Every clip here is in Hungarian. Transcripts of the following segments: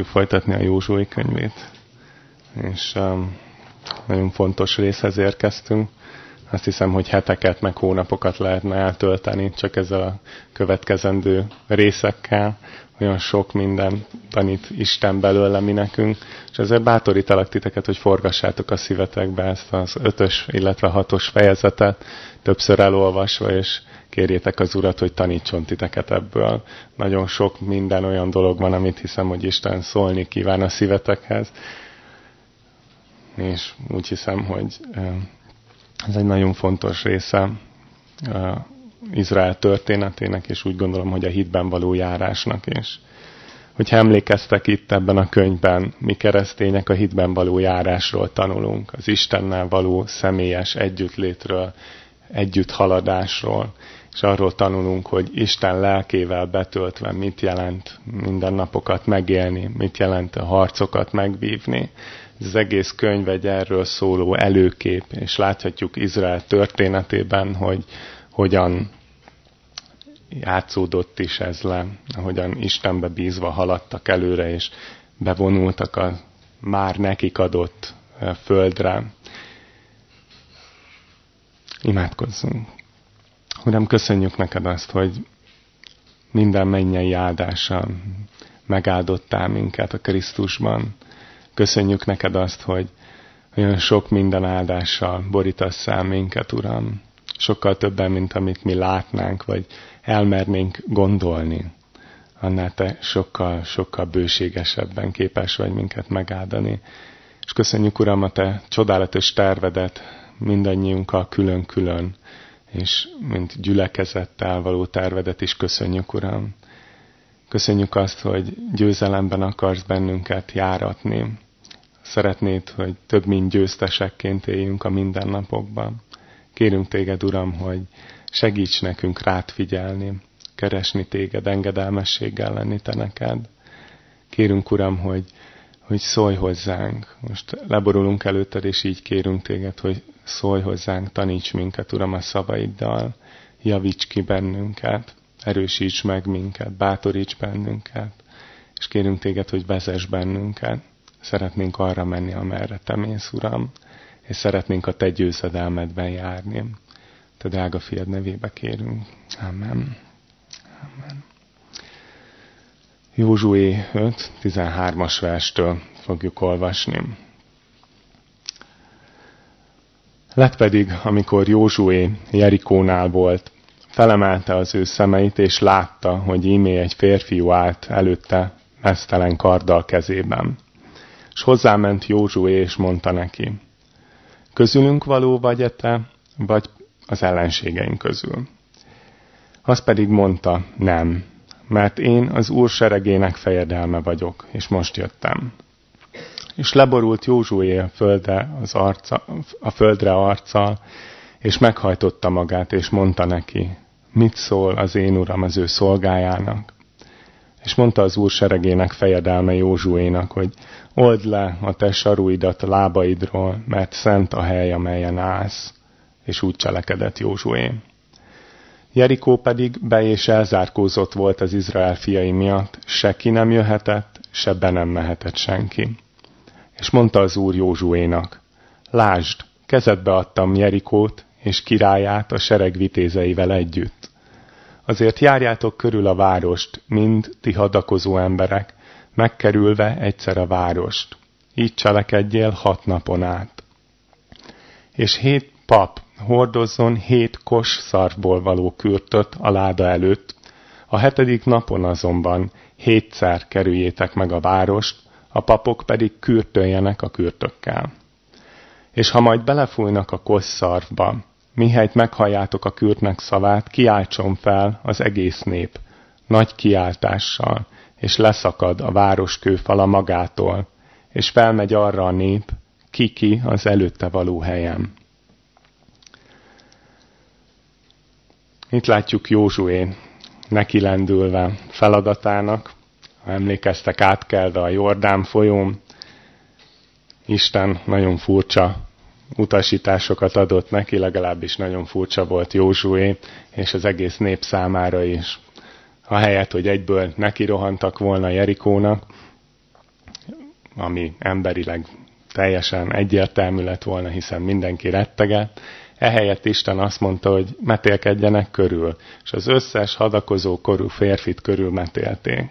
folytatni a Józsué könyvét. És um, nagyon fontos részhez érkeztünk. Azt hiszem, hogy heteket, meg hónapokat lehetne eltölteni csak ezzel a következendő részekkel. Olyan sok minden tanít Isten belőle mi nekünk. És ezért bátorítalak titeket, hogy forgassátok a szívetekbe ezt az ötös, illetve hatos fejezetet, többször elolvasva, és kérjétek az Urat, hogy tanítson titeket ebből. Nagyon sok minden olyan dolog van, amit hiszem, hogy Isten szólni kíván a szívetekhez. És úgy hiszem, hogy ez egy nagyon fontos része Izrael történetének, és úgy gondolom, hogy a hitben való járásnak is. Hogyha emlékeztek itt ebben a könyvben, mi keresztények a hitben való járásról tanulunk, az Istennel való személyes együttlétről, együtt haladásról, és arról tanulunk, hogy Isten lelkével betöltve mit jelent mindennapokat megélni, mit jelent a harcokat megvívni. Ez az egész könyv egy erről szóló előkép, és láthatjuk Izrael történetében, hogy hogyan játszódott is ez le, hogyan Istenbe bízva haladtak előre, és bevonultak a már nekik adott földre. Imádkozzunk! Uram, köszönjük neked azt, hogy minden mennyei áldással megáldottál minket a Krisztusban. Köszönjük neked azt, hogy olyan sok minden áldással borítasz el minket, Uram. Sokkal többen, mint amit mi látnánk, vagy elmernénk gondolni. Annál te sokkal, sokkal bőségesebben képes vagy minket megáldani. És köszönjük, Uram, a te csodálatos tervedet mindannyiunkkal külön-külön és mint gyülekezettel való tervedet is köszönjük, Uram. Köszönjük azt, hogy győzelemben akarsz bennünket járatni. Szeretnéd, hogy több mint győztesekként éljünk a mindennapokban. Kérünk téged, Uram, hogy segíts nekünk rád figyelni, keresni téged, engedelmességgel lenni te neked. Kérünk, Uram, hogy, hogy szólj hozzánk. Most leborulunk előtted, és így kérünk téged, hogy szólj hozzánk, taníts minket, Uram, a szavaiddal, javíts ki bennünket, erősíts meg minket, bátoríts bennünket, és kérünk téged, hogy vezess bennünket. Szeretnénk arra menni, amerre te mész, Uram, és szeretnénk a te győzedelmedben járni. Te drága fiad nevébe kérünk. Amen. Amen. Józsué 5, 13-as verstől fogjuk olvasni. Lett pedig, amikor Józsué Jerikónál volt, felemelte az ő szemeit, és látta, hogy ímé egy férfiú állt előtte mesztelen karddal kezében. És hozzáment Józsué, és mondta neki, közülünk való vagy -e te, vagy az ellenségeink közül? Az pedig mondta, nem, mert én az Úr seregének fejedelme vagyok, és most jöttem és leborult Józsué a földre, az arca, a földre arccal, és meghajtotta magát, és mondta neki, mit szól az én uram az ő szolgájának. És mondta az úr seregének fejedelme Józsuénak, hogy old le a te saruidat a lábaidról, mert szent a hely, amelyen állsz. És úgy cselekedett Józsué. Jerikó pedig be és elzárkózott volt az Izrael fiai miatt, se ki nem jöhetett, se be nem mehetett senki. És mondta az úr Józsuénak, lásd, kezedbe adtam Jerikót és királyát a sereg vitézeivel együtt. Azért járjátok körül a várost, mind ti hadakozó emberek, megkerülve egyszer a várost. Így cselekedjél hat napon át. És hét pap hordozzon hét kos szarvból való kürtöt a láda előtt, a hetedik napon azonban hétszer kerüljétek meg a várost, a papok pedig kürtöljenek a kürtökkel. És ha majd belefújnak a kosszarvba, mihelyt meghalljátok a kürtnek szavát, kiáltson fel az egész nép, nagy kiáltással, és leszakad a város kőfala magától, és felmegy arra a nép, kiki az előtte való helyem. Itt látjuk Józsué neki lendülve feladatának, ha emlékeztek, átkelve a Jordán folyón, Isten nagyon furcsa utasításokat adott neki, legalábbis nagyon furcsa volt Józsué, és az egész nép számára is. Ahelyett, hogy egyből neki rohantak volna Jerikónak, ami emberileg teljesen egyértelmű lett volna, hiszen mindenki retteget. Ehelyett Isten azt mondta, hogy metélkedjenek körül, és az összes hadakozó korú férfit körül metélték.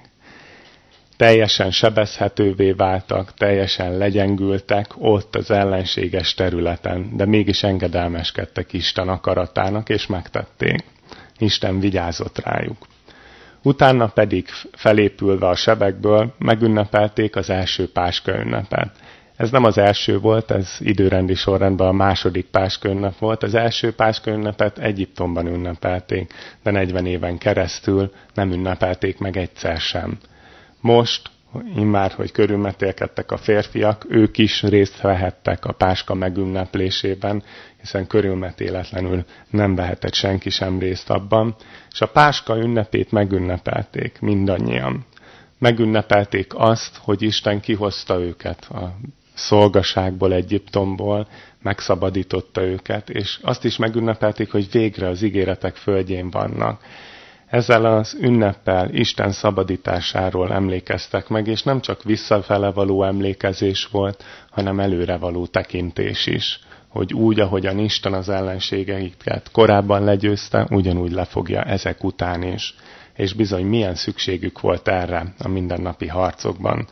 Teljesen sebezhetővé váltak, teljesen legyengültek ott az ellenséges területen, de mégis engedelmeskedtek Isten akaratának, és megtették. Isten vigyázott rájuk. Utána pedig felépülve a sebekből megünnepelték az első páska ünnepet. Ez nem az első volt, ez időrendi sorrendben a második páska ünnep volt. Az első páska ünnepet Egyiptomban ünnepelték, de 40 éven keresztül nem ünnepelték meg egyszer sem. Most, immár, hogy körülmetélkedtek a férfiak, ők is részt vehettek a páska megünneplésében, hiszen körülmetéletlenül nem vehetett senki sem részt abban, és a páska ünnepét megünnepelték mindannyian. Megünnepelték azt, hogy Isten kihozta őket a szolgaságból, Egyiptomból, megszabadította őket, és azt is megünnepelték, hogy végre az ígéretek földjén vannak. Ezzel az ünneppel Isten szabadításáról emlékeztek meg, és nem csak visszafele való emlékezés volt, hanem előre való tekintés is hogy úgy, ahogyan Isten az ellenségeiket korábban legyőzte, ugyanúgy lefogja ezek után is. És bizony milyen szükségük volt erre a mindennapi harcokban.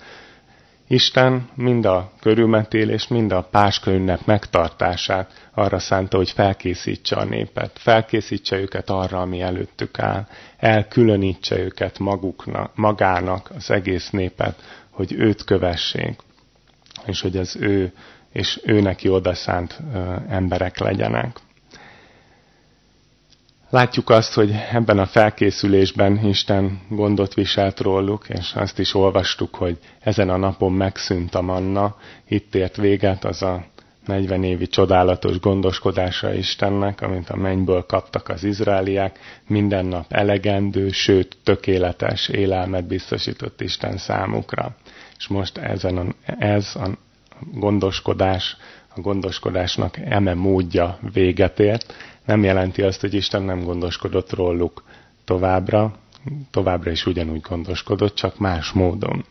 Isten mind a körülmetélés, mind a páska ünnep megtartását arra szánta, hogy felkészítse a népet, felkészítse őket arra, ami előttük áll, elkülönítse őket maguknak, magának, az egész népet, hogy őt kövessék, és hogy az ő és ő neki odaszánt emberek legyenek. Látjuk azt, hogy ebben a felkészülésben Isten gondot viselt róluk, és azt is olvastuk, hogy ezen a napon megszűnt a manna, itt ért véget az a 40 évi csodálatos gondoskodása Istennek, amit a mennyből kaptak az izraeliek, minden nap elegendő, sőt tökéletes élelmet biztosított Isten számukra. És most ezen a, ez a gondoskodás, a gondoskodásnak eme módja véget ért. Nem jelenti azt, hogy Isten nem gondoskodott róluk továbbra, továbbra is ugyanúgy gondoskodott, csak más módon.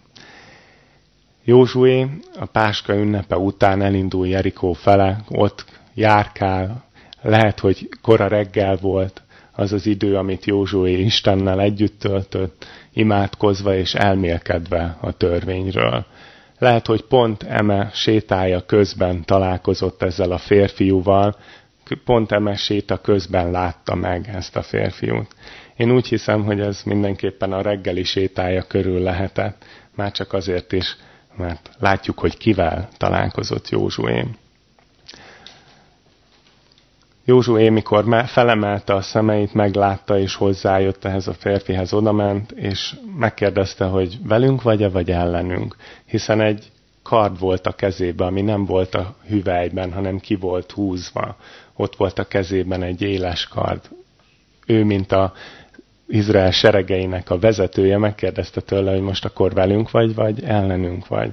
Józsué a Páska ünnepe után elindul Jerikó fele, ott járkál, lehet, hogy kora reggel volt az az idő, amit Józsué Istennel együtt töltött, imádkozva és elmélkedve a törvényről. Lehet, hogy pont eme sétája közben találkozott ezzel a férfiúval, pont eme séta közben látta meg ezt a férfiút. Én úgy hiszem, hogy ez mindenképpen a reggeli sétája körül lehetett, már csak azért is, mert látjuk, hogy kivel találkozott Józsué. Józsué, mikor felemelte a szemeit, meglátta és hozzájött ehhez a férfihez, odament, és megkérdezte, hogy velünk vagy-e, vagy ellenünk. Hiszen egy kard volt a kezébe, ami nem volt a hüvelyben, hanem ki volt húzva. Ott volt a kezében egy éles kard. Ő, mint a Izrael seregeinek a vezetője, megkérdezte tőle, hogy most akkor velünk vagy, vagy ellenünk vagy.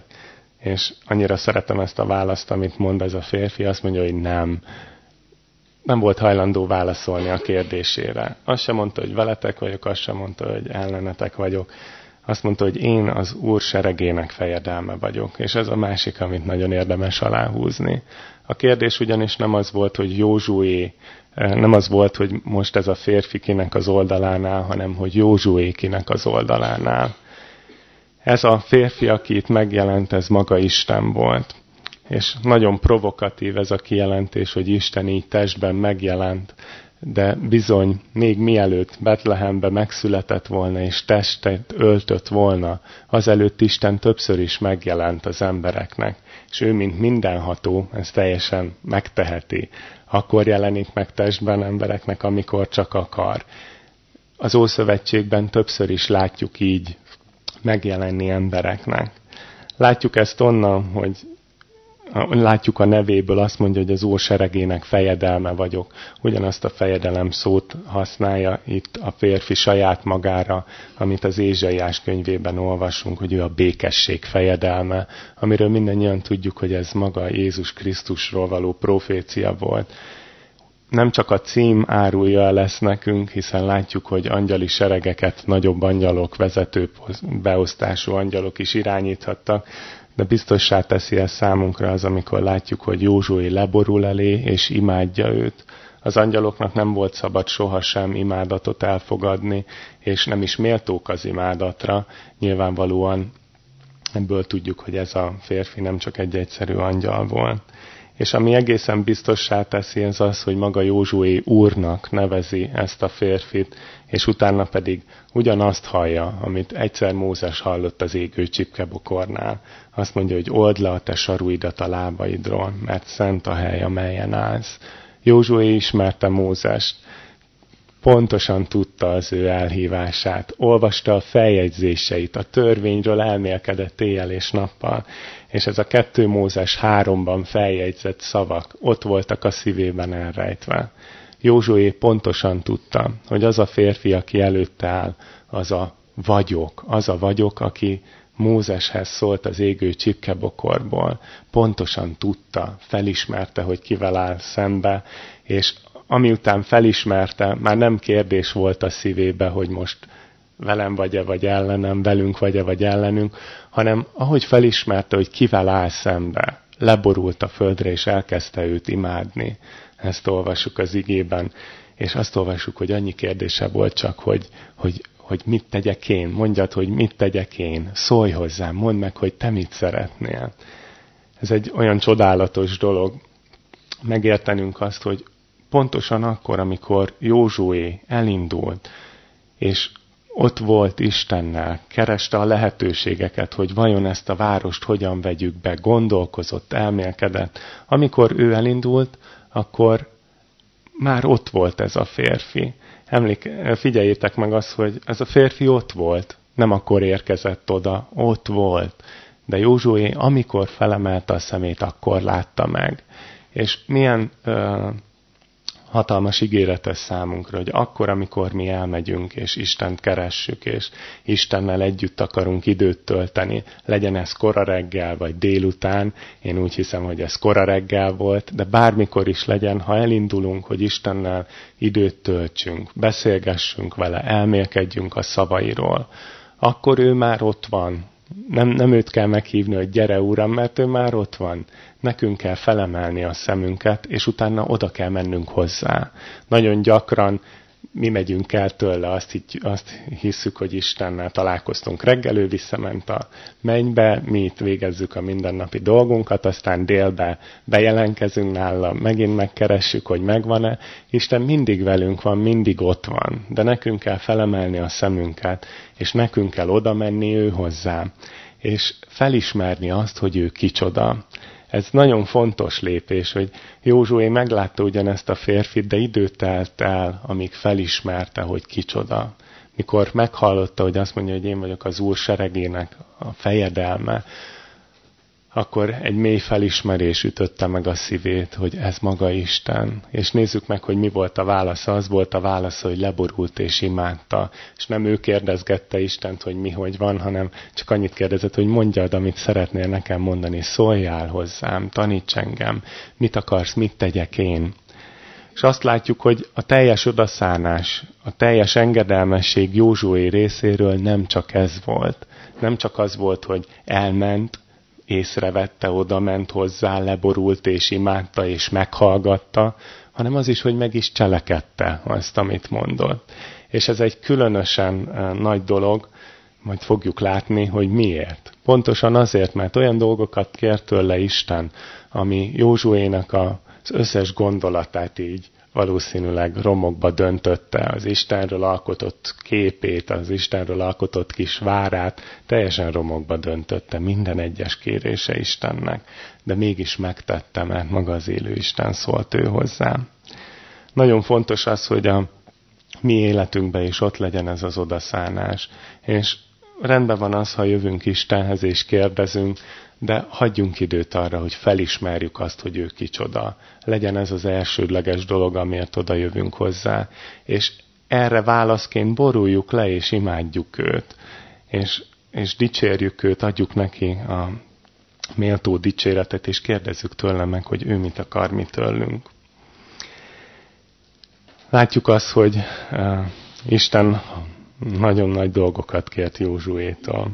És annyira szeretem ezt a választ, amit mond ez a férfi, azt mondja, hogy nem nem volt hajlandó válaszolni a kérdésére. Azt sem mondta, hogy veletek vagyok, azt sem mondta, hogy ellenetek vagyok. Azt mondta, hogy én az Úr seregének fejedelme vagyok. És ez a másik, amit nagyon érdemes aláhúzni. A kérdés ugyanis nem az volt, hogy Józsué, eh, nem az volt, hogy most ez a férfi kinek az oldalánál, hanem hogy Józsué kinek az oldalánál. Ez a férfi, aki itt megjelent, ez maga Isten volt. És nagyon provokatív ez a kijelentés, hogy Isten így testben megjelent, de bizony, még mielőtt Betlehembe megszületett volna és testet öltött volna, azelőtt Isten többször is megjelent az embereknek. És ő, mint mindenható, ezt teljesen megteheti. Akkor jelenik meg testben embereknek, amikor csak akar. Az Ószövetségben többször is látjuk így megjelenni embereknek. Látjuk ezt onnan, hogy látjuk a nevéből, azt mondja, hogy az Úr seregének fejedelme vagyok. Ugyanazt a fejedelem szót használja itt a férfi saját magára, amit az Ézsaiás könyvében olvasunk, hogy ő a békesség fejedelme, amiről mindannyian tudjuk, hogy ez maga Jézus Krisztusról való profécia volt. Nem csak a cím árulja lesz nekünk, hiszen látjuk, hogy angyali seregeket nagyobb angyalok, vezető beosztású angyalok is irányíthattak, de biztossá teszi ezt számunkra az, amikor látjuk, hogy Józsué leborul elé, és imádja őt. Az angyaloknak nem volt szabad sohasem imádatot elfogadni, és nem is méltók az imádatra. Nyilvánvalóan ebből tudjuk, hogy ez a férfi nem csak egy egyszerű angyal volt. És ami egészen biztossá teszi, ez az, hogy maga Józsué úrnak nevezi ezt a férfit, és utána pedig ugyanazt hallja, amit egyszer Mózes hallott az égő csipkebokornál. Azt mondja, hogy old le a te saruidat a lábaidról, mert szent a hely, amelyen állsz. Józsué ismerte Mózest, pontosan tudta az ő elhívását, olvasta a feljegyzéseit, a törvényről elmélkedett éjjel és nappal, és ez a kettő Mózes háromban feljegyzett szavak ott voltak a szívében elrejtve. Józsué pontosan tudta, hogy az a férfi, aki előtte áll, az a vagyok, az a vagyok, aki Mózeshez szólt az égő csipkebokorból, pontosan tudta, felismerte, hogy kivel áll szembe, és amiután felismerte, már nem kérdés volt a szívébe, hogy most velem vagy-e, vagy ellenem, velünk vagy-e, vagy ellenünk, hanem ahogy felismerte, hogy kivel áll szembe, leborult a földre, és elkezdte őt imádni. Ezt olvassuk az igében, és azt olvassuk, hogy annyi kérdése volt csak, hogy, hogy, hogy mit tegyek én, mondjad, hogy mit tegyek én, szólj hozzám, mondd meg, hogy te mit szeretnél. Ez egy olyan csodálatos dolog, megértenünk azt, hogy pontosan akkor, amikor Józsué elindult, és ott volt Istennel, kereste a lehetőségeket, hogy vajon ezt a várost hogyan vegyük be, gondolkozott, elmélkedett. Amikor ő elindult, akkor már ott volt ez a férfi. Emlék, figyeljétek meg azt, hogy ez a férfi ott volt, nem akkor érkezett oda, ott volt. De Józsué, amikor felemelte a szemét, akkor látta meg. És milyen uh, hatalmas ígéretes számunkra, hogy akkor, amikor mi elmegyünk, és Istent keressük, és Istennel együtt akarunk időt tölteni, legyen ez kora reggel, vagy délután, én úgy hiszem, hogy ez kora reggel volt, de bármikor is legyen, ha elindulunk, hogy Istennel időt töltsünk, beszélgessünk vele, elmélkedjünk a szavairól, akkor ő már ott van, nem, nem őt kell meghívni, hogy gyere Uram, mert ő már ott van. Nekünk kell felemelni a szemünket, és utána oda kell mennünk hozzá. Nagyon gyakran mi megyünk el tőle, azt, így, azt hisszük, hogy Istennel találkoztunk reggel, ő visszament a mennybe, mi itt végezzük a mindennapi dolgunkat, aztán délbe bejelentkezünk nála, megint megkeressük, hogy megvan-e. Isten mindig velünk van, mindig ott van, de nekünk kell felemelni a szemünket, és nekünk kell oda menni ő hozzá, és felismerni azt, hogy ő kicsoda. Ez nagyon fontos lépés, hogy Józsué meglátta ugyanezt a férfit, de időt telt el, amíg felismerte, hogy kicsoda. Mikor meghallotta, hogy azt mondja, hogy én vagyok az Úr seregének a fejedelme, akkor egy mély felismerés ütötte meg a szívét, hogy ez maga Isten. És nézzük meg, hogy mi volt a válasza. Az volt a válasza, hogy leborult és imádta. És nem ő kérdezgette Istent, hogy mi hogy van, hanem csak annyit kérdezett, hogy mondjad, amit szeretnél nekem mondani. Szóljál hozzám, taníts engem. Mit akarsz, mit tegyek én? És azt látjuk, hogy a teljes odaszánás, a teljes engedelmesség Józsué részéről nem csak ez volt. Nem csak az volt, hogy elment, észrevette, oda ment hozzá, leborult és imádta és meghallgatta, hanem az is, hogy meg is cselekedte azt, amit mondott. És ez egy különösen nagy dolog, majd fogjuk látni, hogy miért. Pontosan azért, mert olyan dolgokat kért tőle Isten, ami Józsuének az összes gondolatát így valószínűleg romokba döntötte az Istenről alkotott képét, az Istenről alkotott kis várát, teljesen romokba döntötte minden egyes kérése Istennek, de mégis megtette, mert maga az élő Isten szólt ő hozzá. Nagyon fontos az, hogy a mi életünkben is ott legyen ez az odaszánás, és rendben van az, ha jövünk Istenhez és kérdezünk, de hagyjunk időt arra, hogy felismerjük azt, hogy ő kicsoda. Legyen ez az elsődleges dolog, amiért oda jövünk hozzá, és erre válaszként boruljuk le, és imádjuk őt, és, és dicsérjük őt, adjuk neki a méltó dicséretet, és kérdezzük tőle meg, hogy ő mit akar mi tőlünk. Látjuk azt, hogy uh, Isten nagyon nagy dolgokat kért Józsuétól.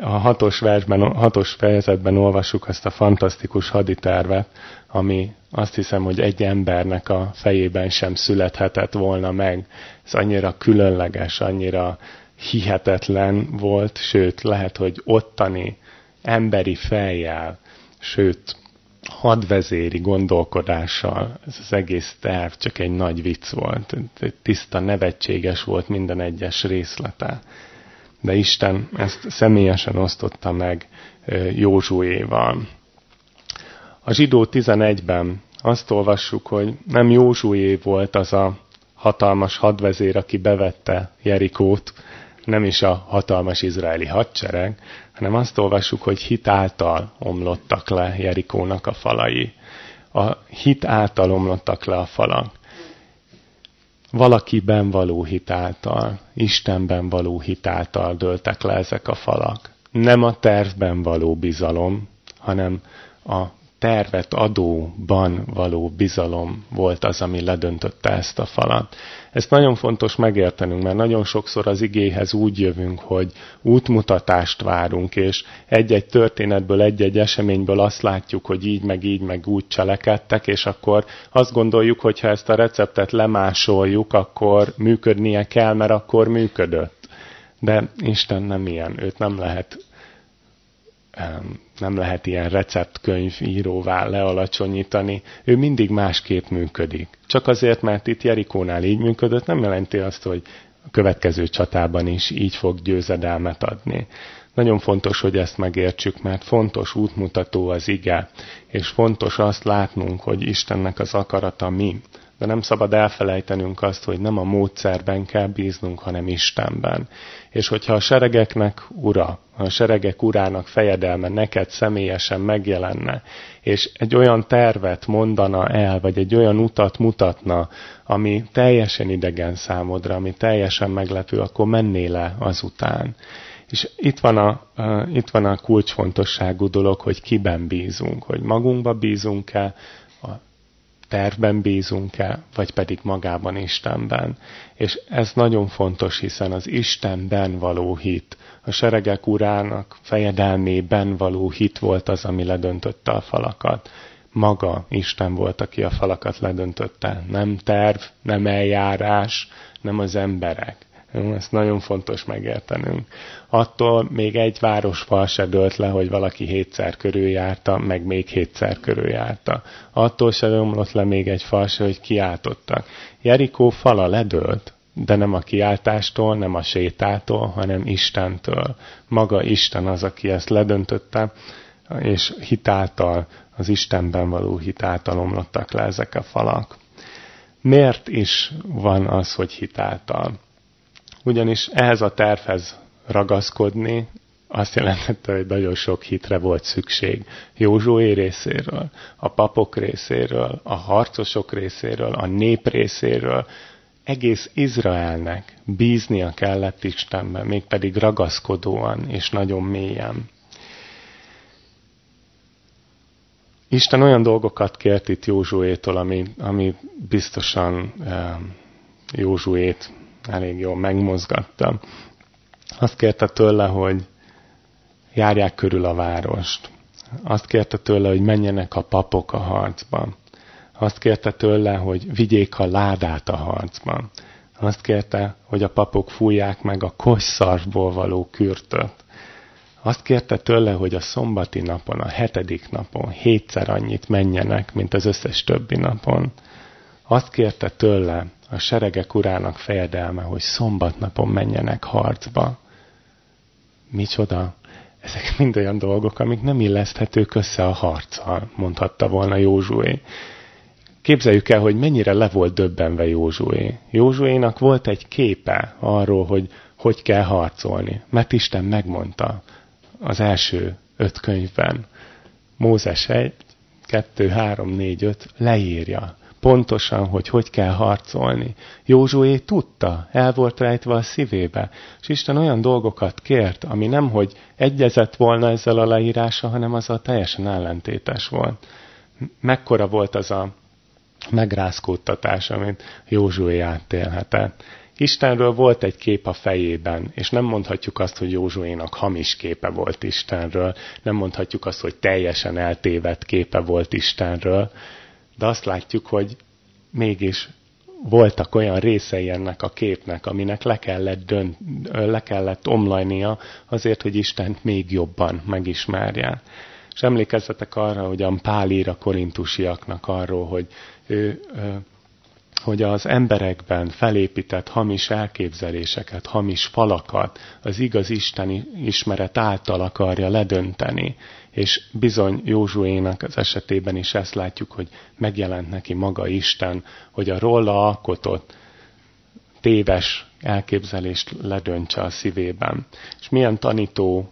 A hatos, versben, hatos fejezetben olvassuk azt a fantasztikus haditervet, ami azt hiszem, hogy egy embernek a fejében sem születhetett volna meg. Ez annyira különleges, annyira hihetetlen volt, sőt, lehet, hogy ottani emberi fejjel, sőt, hadvezéri gondolkodással ez az egész terv csak egy nagy vicc volt. Tiszta nevetséges volt minden egyes részlete. De Isten ezt személyesen osztotta meg Józsuéval. A zsidó 11-ben azt olvassuk, hogy nem Józsué volt az a hatalmas hadvezér, aki bevette Jerikót, nem is a hatalmas izraeli hadsereg, hanem azt olvassuk, hogy hit által omlottak le Jerikónak a falai. A hit által omlottak le a falak. Valakiben való hit által, Istenben való hit által dőltek le ezek a falak. Nem a tervben való bizalom, hanem a tervet adóban való bizalom volt az, ami ledöntötte ezt a falat. Ezt nagyon fontos megértenünk, mert nagyon sokszor az igéhez úgy jövünk, hogy útmutatást várunk, és egy-egy történetből, egy-egy eseményből azt látjuk, hogy így, meg így, meg úgy cselekedtek, és akkor azt gondoljuk, hogy ha ezt a receptet lemásoljuk, akkor működnie kell, mert akkor működött. De Isten nem ilyen, őt nem lehet nem lehet ilyen receptkönyv íróvá lealacsonyítani, ő mindig másképp működik. Csak azért, mert itt Jerikónál így működött, nem jelenti azt, hogy a következő csatában is így fog győzedelmet adni. Nagyon fontos, hogy ezt megértsük, mert fontos útmutató az ige, és fontos azt látnunk, hogy Istennek az akarata mi. De nem szabad elfelejtenünk azt, hogy nem a módszerben kell bíznunk, hanem Istenben. És hogyha a seregeknek ura, a seregek urának fejedelme neked személyesen megjelenne, és egy olyan tervet mondana el, vagy egy olyan utat mutatna, ami teljesen idegen számodra, ami teljesen meglepő, akkor mennél le azután. És itt van, a, itt van a kulcsfontosságú dolog, hogy kiben bízunk, hogy magunkba bízunk-e, tervben bízunk-e, vagy pedig magában Istenben. És ez nagyon fontos, hiszen az Istenben való hit, a seregek urának fejedelmében való hit volt az, ami ledöntötte a falakat. Maga Isten volt, aki a falakat ledöntötte. Nem terv, nem eljárás, nem az emberek. Ezt nagyon fontos megértenünk. Attól még egy városfal se dőlt le, hogy valaki hétszer körüljárta, meg még hétszer körüljárta. Attól se omlott le még egy fal se, hogy kiáltottak. Jerikó fala ledőlt, de nem a kiáltástól, nem a sétától, hanem Istentől. Maga Isten az, aki ezt ledöntötte, és hitáltal, az Istenben való hitáltal omlottak le ezek a falak. Miért is van az, hogy hitáltal? Ugyanis ehhez a tervhez ragaszkodni, azt jelentette, hogy nagyon sok hitre volt szükség. Józsué részéről, a papok részéről, a harcosok részéről, a nép részéről, egész Izraelnek bíznia kellett Istenben, mégpedig ragaszkodóan és nagyon mélyen. Isten olyan dolgokat kért itt Józsuétól, ami, ami biztosan eh, Józsuét elég jól megmozgatta. Azt kérte tőle, hogy járják körül a várost. Azt kérte tőle, hogy menjenek a papok a harcba. Azt kérte tőle, hogy vigyék a ládát a harcban. Azt kérte, hogy a papok fújják meg a kosszarvból való kürtöt. Azt kérte tőle, hogy a szombati napon, a hetedik napon hétszer annyit menjenek, mint az összes többi napon. Azt kérte tőle a seregek urának fejedelme, hogy szombatnapon menjenek harcba. Micsoda? Ezek mind olyan dolgok, amik nem illeszthetők össze a harccal, mondhatta volna Józsué. Képzeljük el, hogy mennyire le volt döbbenve Józsué. Józsuénak volt egy képe arról, hogy hogy kell harcolni, mert Isten megmondta az első öt könyvben. Mózes 1, 2, 3, 4, 5 leírja pontosan, hogy hogy kell harcolni. Józsué tudta, el volt rejtve a szívébe, és Isten olyan dolgokat kért, ami nem, hogy egyezett volna ezzel a leírása, hanem az a teljesen ellentétes volt. Mekkora volt az a megrázkódtatás, amit Józsué átélhetett. Istenről volt egy kép a fejében, és nem mondhatjuk azt, hogy Józsuénak hamis képe volt Istenről, nem mondhatjuk azt, hogy teljesen eltévedt képe volt Istenről, de azt látjuk, hogy mégis voltak olyan részei ennek a képnek, aminek le kellett, dönt, le kellett omlajnia azért, hogy Istent még jobban megismerje. És emlékezzetek arra, hogyan Pál ír a korintusiaknak arról, hogy ő hogy az emberekben felépített hamis elképzeléseket, hamis falakat az igaz Isten ismeret által akarja ledönteni. És bizony Józsuénak az esetében is ezt látjuk, hogy megjelent neki maga Isten, hogy a róla alkotott téves elképzelést ledöntse a szívében. És milyen tanító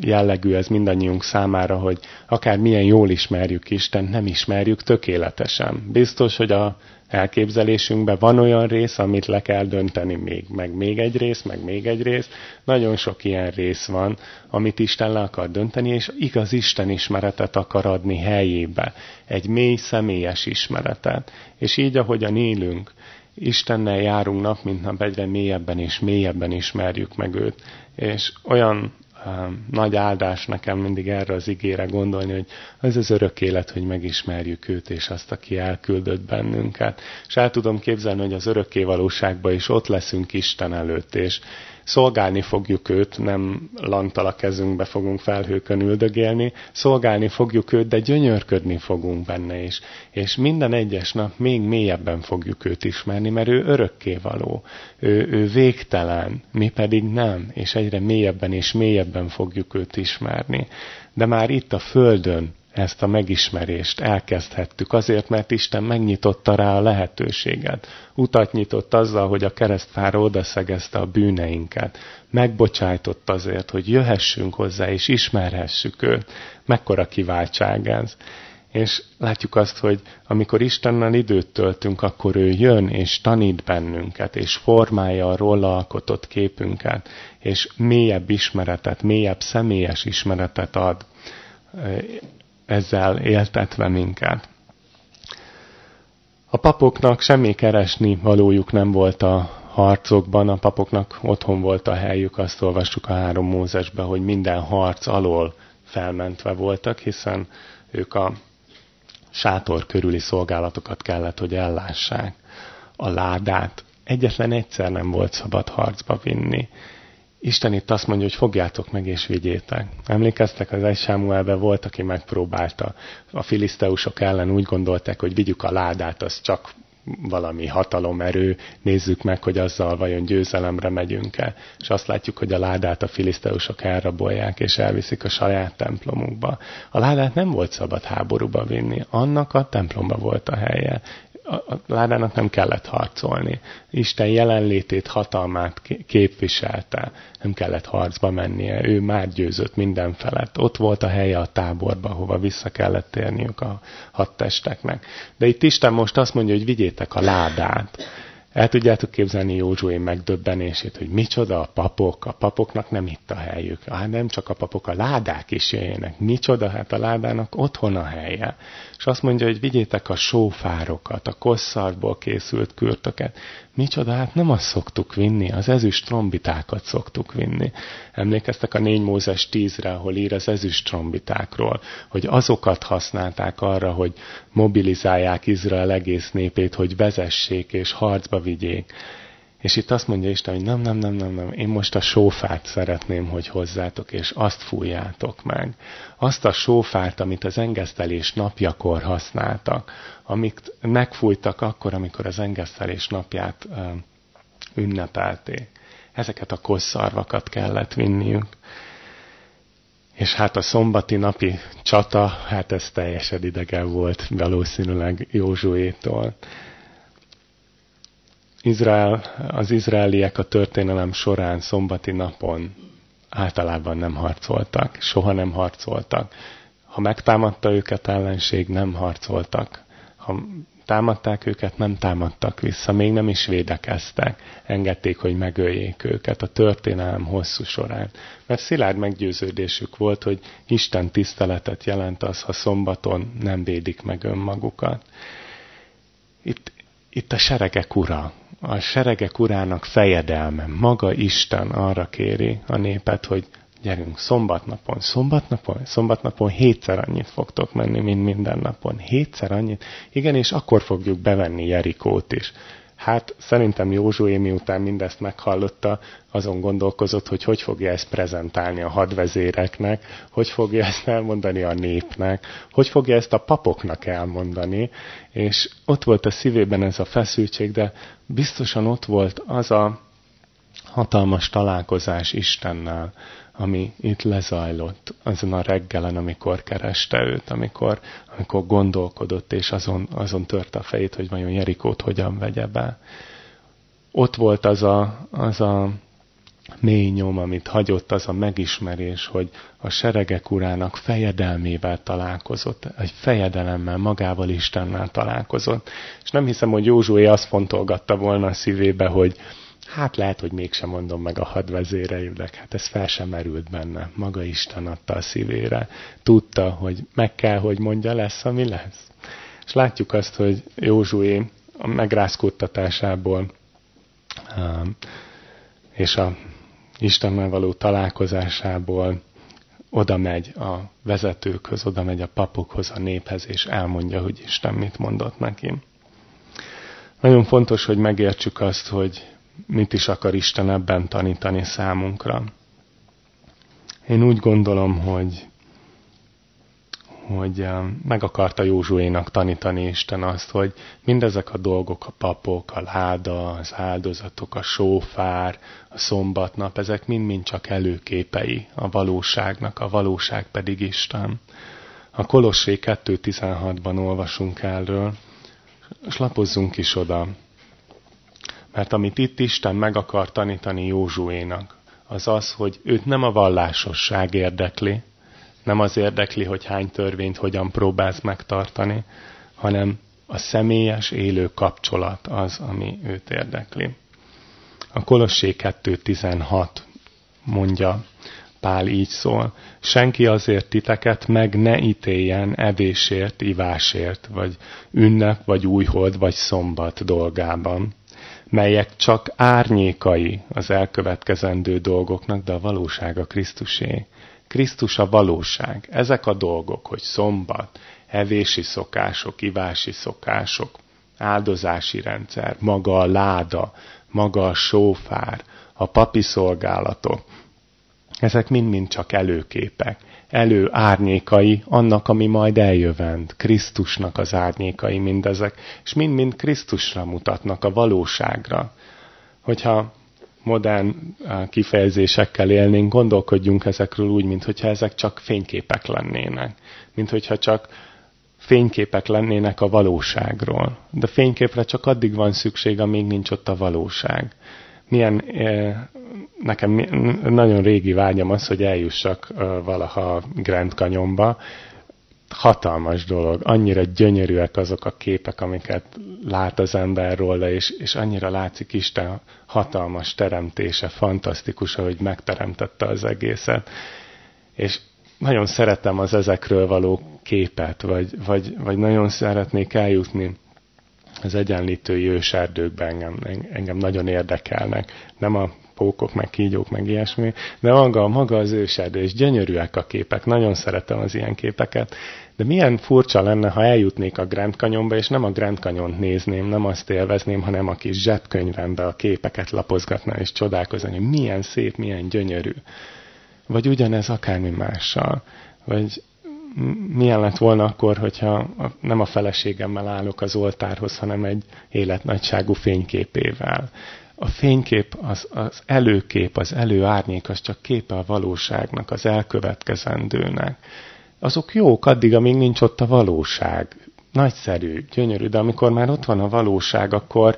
jellegű ez mindannyiunk számára, hogy akár milyen jól ismerjük Isten, nem ismerjük tökéletesen. Biztos, hogy a elképzelésünkben van olyan rész, amit le kell dönteni még, meg még egy rész, meg még egy rész. Nagyon sok ilyen rész van, amit Isten le akar dönteni, és igaz Isten ismeretet akar adni helyébe. Egy mély személyes ismeretet. És így, ahogyan élünk, Istennel járunk nap, mint nap egyre mélyebben és mélyebben ismerjük meg őt. És olyan nagy áldás nekem mindig erre az igére gondolni, hogy ez az örök élet, hogy megismerjük őt, és azt, aki elküldött bennünket. És el tudom képzelni, hogy az örökké valóságban is ott leszünk Isten előtt, és szolgálni fogjuk őt, nem lantal a kezünkbe fogunk felhőkön üldögélni, szolgálni fogjuk őt, de gyönyörködni fogunk benne is. És minden egyes nap még mélyebben fogjuk őt ismerni, mert ő örökkévaló, ő, ő végtelen, mi pedig nem, és egyre mélyebben és mélyebben fogjuk őt ismerni. De már itt a Földön ezt a megismerést elkezdhettük, azért, mert Isten megnyitotta rá a lehetőséget. Utat nyitott azzal, hogy a keresztfára odaszegezte a bűneinket. Megbocsájtott azért, hogy jöhessünk hozzá és ismerhessük őt. Mekkora kiváltság ez. És látjuk azt, hogy amikor Istennel időt töltünk, akkor ő jön és tanít bennünket, és formálja a róla alkotott képünket, és mélyebb ismeretet, mélyebb személyes ismeretet ad ezzel éltetve minket. A papoknak semmi keresni valójuk nem volt a harcokban, a papoknak otthon volt a helyük, azt olvassuk a három Mózesbe, hogy minden harc alól felmentve voltak, hiszen ők a sátor körüli szolgálatokat kellett, hogy ellássák. A ládát egyetlen egyszer nem volt szabad harcba vinni. Isten itt azt mondja, hogy fogjátok meg és vigyétek. Emlékeztek, az egy Sámuelben volt, aki megpróbálta. A filiszteusok ellen úgy gondolták, hogy vigyük a ládát, az csak valami hatalomerő, nézzük meg, hogy azzal vajon győzelemre megyünk-e. És azt látjuk, hogy a ládát a filiszteusok elrabolják, és elviszik a saját templomukba. A ládát nem volt szabad háborúba vinni, annak a templomba volt a helye a ládának nem kellett harcolni. Isten jelenlétét, hatalmát képviselte, nem kellett harcba mennie, ő már győzött minden felett. Ott volt a helye a táborba, hova vissza kellett térniük a hadtesteknek. De itt Isten most azt mondja, hogy vigyétek a ládát. El tudjátok képzelni Józsué megdöbbenését, hogy micsoda a papok, a papoknak nem itt a helyük. Hát nem csak a papok, a ládák is jöjjenek. Micsoda, hát a ládának otthon a helye. És azt mondja, hogy vigyétek a sófárokat, a kosszarból készült kürtöket. Micsoda, hát nem azt szoktuk vinni, az ezüst trombitákat szoktuk vinni. Emlékeztek a 4 Mózes 10-re, ahol ír az ezüst trombitákról, hogy azokat használták arra, hogy mobilizálják Izrael egész népét, hogy vezessék és harcba vigyék. És itt azt mondja Isten, hogy nem, nem, nem, nem, nem, én most a sófát szeretném, hogy hozzátok, és azt fújjátok meg. Azt a sófát, amit az engesztelés napjakor használtak, amit megfújtak akkor, amikor az engesztelés napját ünnepelték. Ezeket a kosszarvakat kellett vinniük. És hát a szombati napi csata, hát ez teljesen idegen volt valószínűleg Józsuétól. Izrael, az izraeliek a történelem során szombati napon általában nem harcoltak, soha nem harcoltak. Ha megtámadta őket ellenség, nem harcoltak. Ha támadták őket, nem támadtak vissza, még nem is védekeztek. Engedték, hogy megöljék őket a történelem hosszú során. Mert szilárd meggyőződésük volt, hogy Isten tiszteletet jelent az, ha szombaton nem védik meg önmagukat. itt, itt a seregek ura, a seregek urának fejedelme, maga Isten arra kéri a népet, hogy gyerünk szombatnapon, szombatnapon, szombatnapon hétszer annyit fogtok menni, mint minden napon. Hétszer annyit? Igen, és akkor fogjuk bevenni Jerikót is. Hát szerintem Józsué miután mindezt meghallotta, azon gondolkozott, hogy hogy fogja ezt prezentálni a hadvezéreknek, hogy fogja ezt elmondani a népnek, hogy fogja ezt a papoknak elmondani, és ott volt a szívében ez a feszültség, de biztosan ott volt az a hatalmas találkozás Istennel, ami itt lezajlott azon a reggelen, amikor kereste őt, amikor, amikor gondolkodott, és azon, azon tört a fejét, hogy vajon Jerikót hogyan vegye be. Ott volt az a, az a mély nyom, amit hagyott, az a megismerés, hogy a seregek urának fejedelmével találkozott, egy fejedelemmel, magával Istennel találkozott. És nem hiszem, hogy Józsué azt fontolgatta volna a szívébe, hogy hát lehet, hogy mégsem mondom meg a hadvezéreimnek, hát ez fel sem merült benne. Maga Isten adta a szívére. Tudta, hogy meg kell, hogy mondja, lesz, ami lesz. És látjuk azt, hogy Józsué a megrázkódtatásából és a Istennel való találkozásából oda megy a vezetőkhöz, oda megy a papokhoz, a néphez, és elmondja, hogy Isten mit mondott neki. Nagyon fontos, hogy megértsük azt, hogy mit is akar Isten ebben tanítani számunkra. Én úgy gondolom, hogy, hogy eh, meg akarta Józsuénak tanítani Isten azt, hogy mindezek a dolgok, a papok, a láda, az áldozatok, a sófár, a szombatnap, ezek mind-mind csak előképei a valóságnak, a valóság pedig Isten. A Kolossé 2.16-ban olvasunk erről, és lapozzunk is oda. Mert amit itt Isten meg akar tanítani Józsuénak, az az, hogy őt nem a vallásosság érdekli, nem az érdekli, hogy hány törvényt hogyan próbálsz megtartani, hanem a személyes élő kapcsolat az, ami őt érdekli. A Kolossé 2.16 mondja, Pál így szól, senki azért titeket meg ne ítéljen evésért, ivásért, vagy ünnep, vagy újhold, vagy szombat dolgában melyek csak árnyékai az elkövetkezendő dolgoknak, de a valóság a Krisztusé. Krisztus a valóság. Ezek a dolgok, hogy szombat, evési szokások, ivási szokások, áldozási rendszer, maga a láda, maga a sófár, a papi szolgálatok, ezek mind-mind csak előképek, elő árnyékai annak, ami majd eljövend. Krisztusnak az árnyékai mindezek, és mind-mind Krisztusra mutatnak, a valóságra. Hogyha modern kifejezésekkel élnénk, gondolkodjunk ezekről úgy, mintha ezek csak fényképek lennének. Mint hogyha csak fényképek lennének a valóságról. De fényképre csak addig van szükség, amíg nincs ott a valóság milyen, nekem nagyon régi vágyam az, hogy eljussak valaha Grand Canyonba. Hatalmas dolog, annyira gyönyörűek azok a képek, amiket lát az ember róla, és, és annyira látszik Isten hatalmas teremtése, fantasztikus, hogy megteremtette az egészet. És nagyon szeretem az ezekről való képet, vagy, vagy, vagy nagyon szeretnék eljutni az egyenlítői őserdőkben engem, engem nagyon érdekelnek. Nem a pókok, meg kígyók, meg ilyesmi, de maga, maga az őserdő, és gyönyörűek a képek, nagyon szeretem az ilyen képeket. De milyen furcsa lenne, ha eljutnék a Grand Canyonba, és nem a Grand Canyon nézném, nem azt élvezném, hanem a kis zsebkönyvembe a képeket lapozgatna, és csodálkozni, milyen szép, milyen gyönyörű. Vagy ugyanez akármi mással. Vagy milyen lett volna akkor, hogyha nem a feleségemmel állok az oltárhoz, hanem egy életnagyságú fényképével. A fénykép, az, az előkép, az előárnyék, az csak képe a valóságnak, az elkövetkezendőnek. Azok jók addig, amíg nincs ott a valóság. Nagyszerű, gyönyörű, de amikor már ott van a valóság, akkor,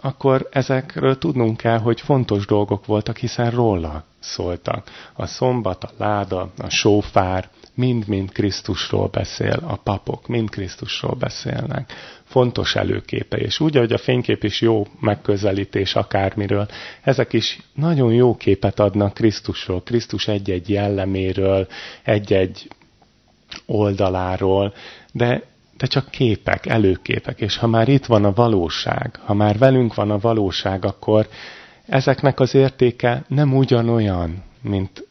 akkor ezekről tudnunk kell, hogy fontos dolgok voltak, hiszen róla szóltak. A szombat, a láda, a sófár, mind-mind Krisztusról beszél, a papok mind Krisztusról beszélnek. Fontos előképe, és úgy, ahogy a fénykép is jó megközelítés akármiről, ezek is nagyon jó képet adnak Krisztusról, Krisztus egy-egy jelleméről, egy-egy oldaláról, de de csak képek, előképek, és ha már itt van a valóság, ha már velünk van a valóság, akkor ezeknek az értéke nem ugyanolyan, mint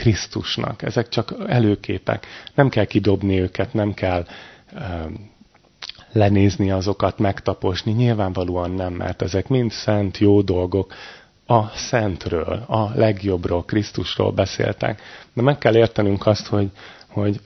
Krisztusnak. Ezek csak előképek. Nem kell kidobni őket, nem kell lenézni azokat, megtaposni. Nyilvánvalóan nem, mert ezek mind szent, jó dolgok. A szentről, a legjobbról, Krisztusról beszéltek. De meg kell értenünk azt, hogy, hogy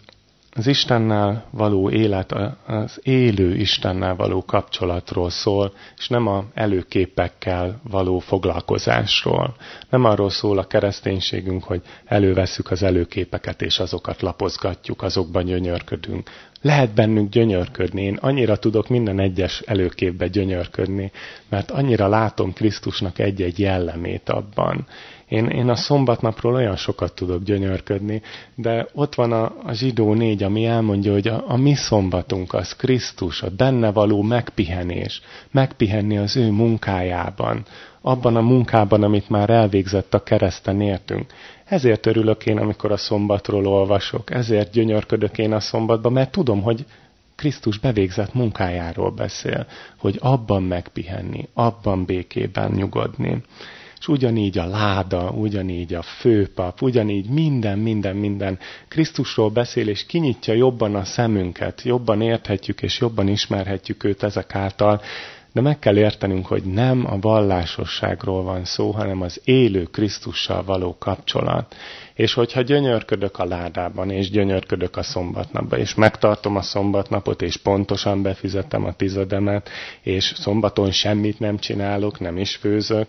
az Istennel való élet, az élő Istennel való kapcsolatról szól, és nem a előképekkel való foglalkozásról. Nem arról szól a kereszténységünk, hogy elővesszük az előképeket, és azokat lapozgatjuk, azokban gyönyörködünk. Lehet bennünk gyönyörködni, én annyira tudok minden egyes előképbe gyönyörködni, mert annyira látom Krisztusnak egy-egy jellemét abban. Én, én a szombatnapról olyan sokat tudok gyönyörködni, de ott van a, a zsidó négy, ami elmondja, hogy a, a mi szombatunk az Krisztus, a benne való megpihenés, megpihenni az ő munkájában, abban a munkában, amit már elvégzett a kereszten értünk. Ezért örülök én, amikor a szombatról olvasok, ezért gyönyörködök én a szombatban, mert tudom, hogy Krisztus bevégzett munkájáról beszél, hogy abban megpihenni, abban békében nyugodni. És ugyanígy a láda, ugyanígy a főpap, ugyanígy minden, minden, minden Krisztusról beszél, és kinyitja jobban a szemünket, jobban érthetjük, és jobban ismerhetjük őt ezek által, de meg kell értenünk, hogy nem a vallásosságról van szó, hanem az élő Krisztussal való kapcsolat. És hogyha gyönyörködök a ládában, és gyönyörködök a szombatnapban, és megtartom a szombatnapot, és pontosan befizetem a tizedemet, és szombaton semmit nem csinálok, nem is főzök,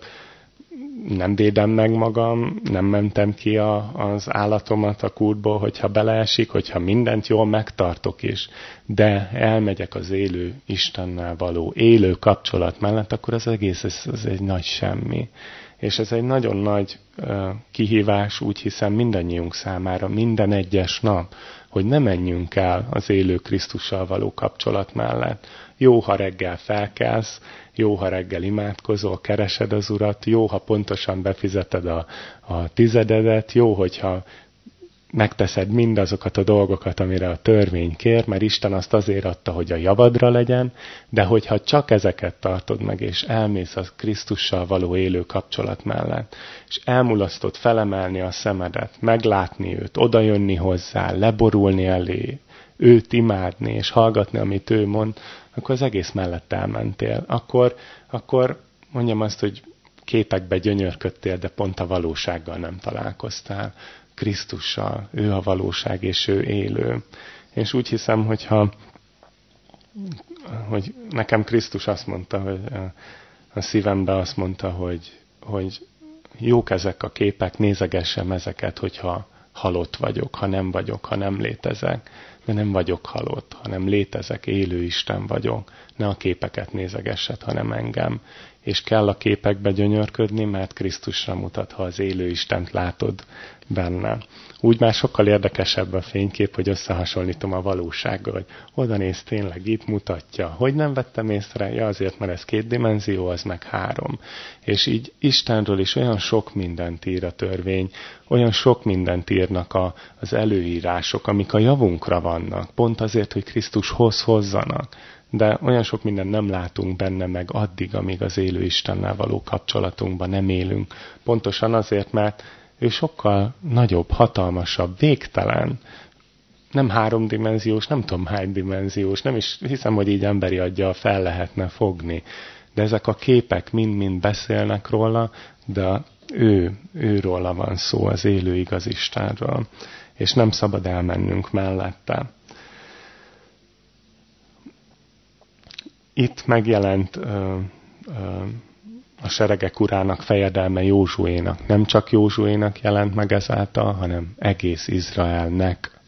nem védem meg magam, nem mentem ki a, az állatomat a kurtból, hogyha beleesik, hogyha mindent jól megtartok is, de elmegyek az élő Istennel való élő kapcsolat mellett, akkor az egész ez, ez egy nagy semmi. És ez egy nagyon nagy uh, kihívás, úgy hiszem mindannyiunk számára, minden egyes nap, hogy ne menjünk el az élő Krisztussal való kapcsolat mellett. Jó, ha reggel felkelsz, jó, ha reggel imádkozol, keresed az Urat, jó, ha pontosan befizeted a, a tizededet, jó, hogyha megteszed mindazokat a dolgokat, amire a törvény kér, mert Isten azt azért adta, hogy a javadra legyen, de hogyha csak ezeket tartod meg, és elmész a Krisztussal való élő kapcsolat mellett, és elmulasztod felemelni a szemedet, meglátni őt, odajönni hozzá, leborulni elé, őt imádni, és hallgatni, amit ő mond, akkor az egész mellett elmentél. Akkor, akkor mondjam azt, hogy képekbe gyönyörködtél, de pont a valósággal nem találkoztál. Krisztussal, ő a valóság, és ő élő. És úgy hiszem, hogyha hogy nekem Krisztus azt mondta, hogy a szívembe azt mondta, hogy, hogy jók ezek a képek, nézegessem ezeket, hogyha halott vagyok, ha nem vagyok, ha nem létezek de nem vagyok halott, hanem létezek, élő Isten vagyok. Ne a képeket nézegessed, hanem engem. És kell a képekbe gyönyörködni, mert Krisztusra mutat, ha az élő Istent látod benne. Úgy már sokkal érdekesebb a fénykép, hogy összehasonlítom a valósággal, hogy oda néz tényleg itt mutatja. Hogy nem vettem észre? Ja, azért, mert ez két dimenzió, az meg három. És így Istenről is olyan sok mindent ír a törvény, olyan sok mindent írnak a, az előírások, amik a javunkra vannak, pont azért, hogy Krisztushoz hozzanak de olyan sok mindent nem látunk benne meg addig, amíg az élő Istennel való kapcsolatunkban nem élünk. Pontosan azért, mert ő sokkal nagyobb, hatalmasabb, végtelen, nem háromdimenziós, nem tudom hány dimenziós, nem is hiszem, hogy így emberi adja fel lehetne fogni. De ezek a képek mind-mind beszélnek róla, de ő, őróla van szó, az élő igaz Istenről. És nem szabad elmennünk mellette. Itt megjelent ö, ö, a seregek urának fejedelme Józsuénak. Nem csak Józsuénak jelent meg ezáltal, hanem egész Izraelnek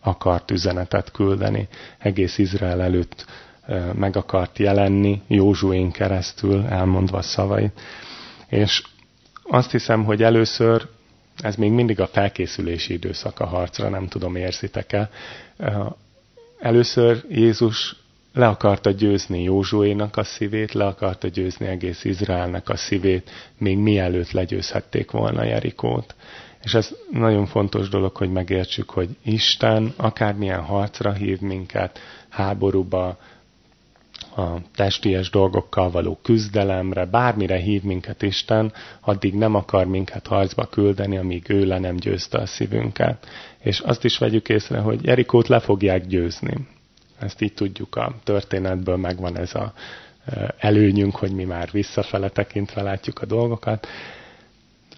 akart üzenetet küldeni. Egész Izrael előtt meg akart jelenni Józsuén keresztül, elmondva szavait. És azt hiszem, hogy először, ez még mindig a felkészülési időszak a harcra, nem tudom, érzitek-e, először Jézus le akarta győzni Józsuénak a szívét, le akarta győzni egész Izraelnek a szívét, még mielőtt legyőzhették volna Jerikót. És ez nagyon fontos dolog, hogy megértsük, hogy Isten akármilyen harcra hív minket, háborúba, a testies dolgokkal való küzdelemre, bármire hív minket Isten, addig nem akar minket harcba küldeni, amíg ő le nem győzte a szívünket. És azt is vegyük észre, hogy Jerikót le fogják győzni. Ezt így tudjuk a történetből, megvan ez a előnyünk, hogy mi már visszafele tekintve látjuk a dolgokat.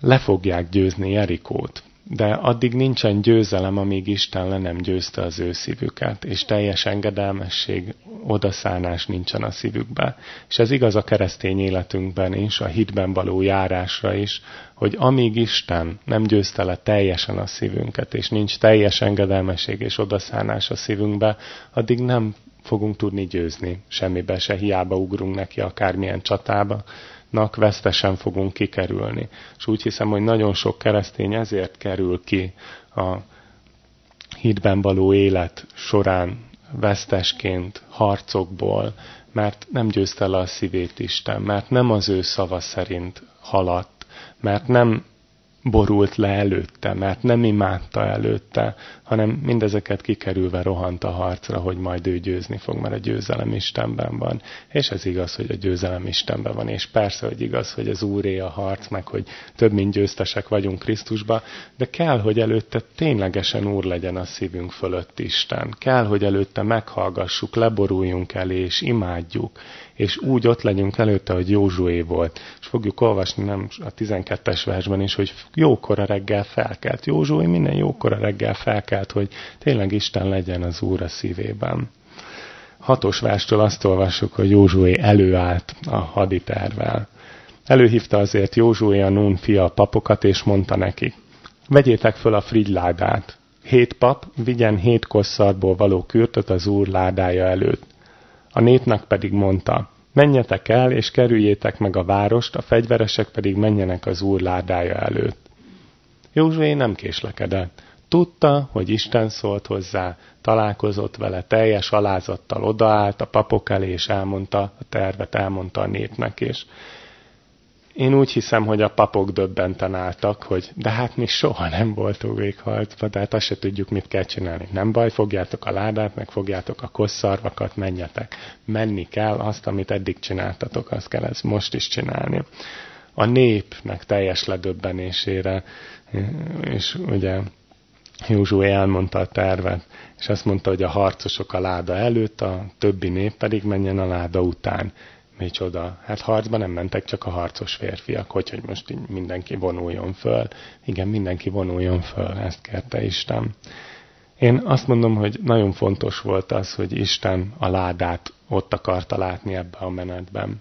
Le fogják győzni Jerikót de addig nincsen győzelem, amíg Isten le nem győzte az ő szívüket, és teljes engedelmesség, odaszánás nincsen a szívükbe. És ez igaz a keresztény életünkben is, a hitben való járásra is, hogy amíg Isten nem győzte le teljesen a szívünket, és nincs teljes engedelmesség és odaszánás a szívünkbe, addig nem fogunk tudni győzni semmibe, se hiába ugrunk neki akármilyen csatába, nak vesztesen fogunk kikerülni. És úgy hiszem, hogy nagyon sok keresztény ezért kerül ki a hitben való élet során vesztesként, harcokból, mert nem győzte le a szívét Isten, mert nem az ő szava szerint haladt, mert nem borult le előtte, mert nem imádta előtte, hanem mindezeket kikerülve rohant a harcra, hogy majd ő győzni fog, mert a győzelem Istenben van. És ez igaz, hogy a győzelem Istenben van, és persze, hogy igaz, hogy az Úré a harc, meg hogy több mint győztesek vagyunk Krisztusba, de kell, hogy előtte ténylegesen Úr legyen a szívünk fölött Isten. Kell, hogy előtte meghallgassuk, leboruljunk elé, és imádjuk, és úgy ott legyünk előtte, hogy Józsué volt. És fogjuk olvasni nem a 12-es versben is, hogy jókora reggel felkelt. Józsué minden jókora reggel felkelt, hogy tényleg Isten legyen az Úr a szívében. Hatos verstől azt olvassuk, hogy Józsué előállt a haditervel. Előhívta azért Józsué a Nún fia a papokat, és mondta nekik, vegyétek föl a frigyládát. Hét pap vigyen hét kosszarból való kürtöt az úr ládája előtt. A népnek pedig mondta, menjetek el, és kerüljétek meg a várost, a fegyveresek pedig menjenek az úr ládája előtt. Józsué nem késlekedett. Tudta, hogy Isten szólt hozzá, találkozott vele, teljes alázattal odaállt a papok elé, és elmondta a tervet, elmondta a népnek, és én úgy hiszem, hogy a papok döbbenten álltak, hogy de hát mi soha nem voltunk végharcba, de hát azt se tudjuk, mit kell csinálni. Nem baj, fogjátok a ládát, meg fogjátok a kosszarvakat, menjetek. Menni kell, azt, amit eddig csináltatok, azt kell ez most is csinálni. A népnek teljes ledöbbenésére, és ugye Józsué elmondta a tervet, és azt mondta, hogy a harcosok a láda előtt, a többi nép pedig menjen a láda után. Micsoda? Hát harcba nem mentek csak a harcos férfiak, hogy, hogy most így mindenki vonuljon föl. Igen, mindenki vonuljon föl, ezt kérte Isten. Én azt mondom, hogy nagyon fontos volt az, hogy Isten a ládát ott akarta látni ebbe a menetben.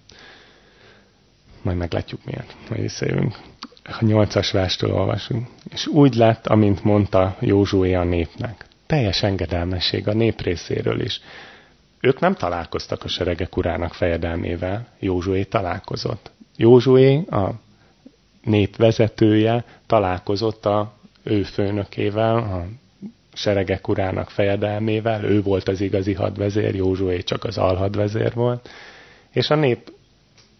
Majd meglátjuk miért, majd visszajövünk. A nyolcas verstől olvasunk. És úgy lett, amint mondta Józsué a népnek. Teljes engedelmesség a nép részéről is. Ők nem találkoztak a seregek urának fejedelmével, Józsué találkozott. Józsué, a nép vezetője találkozott a ő főnökével, a seregek urának fejedelmével, ő volt az igazi hadvezér, Józsué csak az alhadvezér volt, és a nép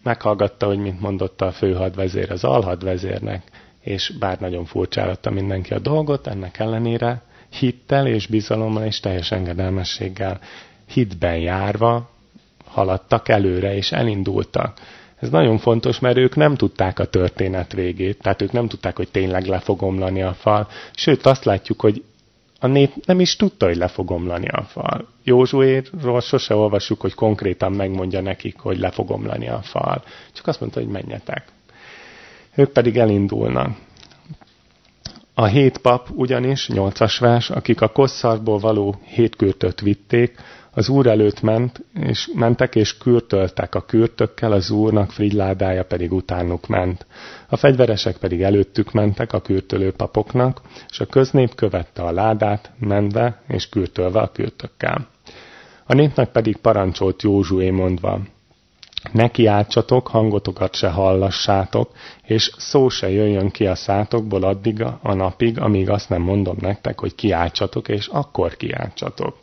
meghallgatta, hogy mint mondotta a főhadvezér az alhadvezérnek, és bár nagyon furcsálatta mindenki a dolgot, ennek ellenére hittel és bizalommal és teljes engedelmességgel hitben járva haladtak előre és elindultak. Ez nagyon fontos, mert ők nem tudták a történet végét, tehát ők nem tudták, hogy tényleg le fog omlani a fal. Sőt, azt látjuk, hogy a nép nem is tudta, hogy le fog omlani a fal. Józsuéról sose olvassuk, hogy konkrétan megmondja nekik, hogy le fog omlani a fal. Csak azt mondta, hogy menjetek. Ők pedig elindulnak. A hét pap ugyanis, nyolcas vers, akik a kosszarból való hétkürtöt vitték, az úr előtt ment, és mentek és kürtöltek a kürtökkel, az úrnak frigyládája pedig utánuk ment. A fegyveresek pedig előttük mentek a kürtölő papoknak, és a köznép követte a ládát, menve és kürtölve a kürtökkel. A népnek pedig parancsolt Józsué mondva, neki átsatok, hangotokat se hallassátok, és szó se jöjjön ki a szátokból addig a napig, amíg azt nem mondom nektek, hogy kiáltsatok, és akkor kiáltsatok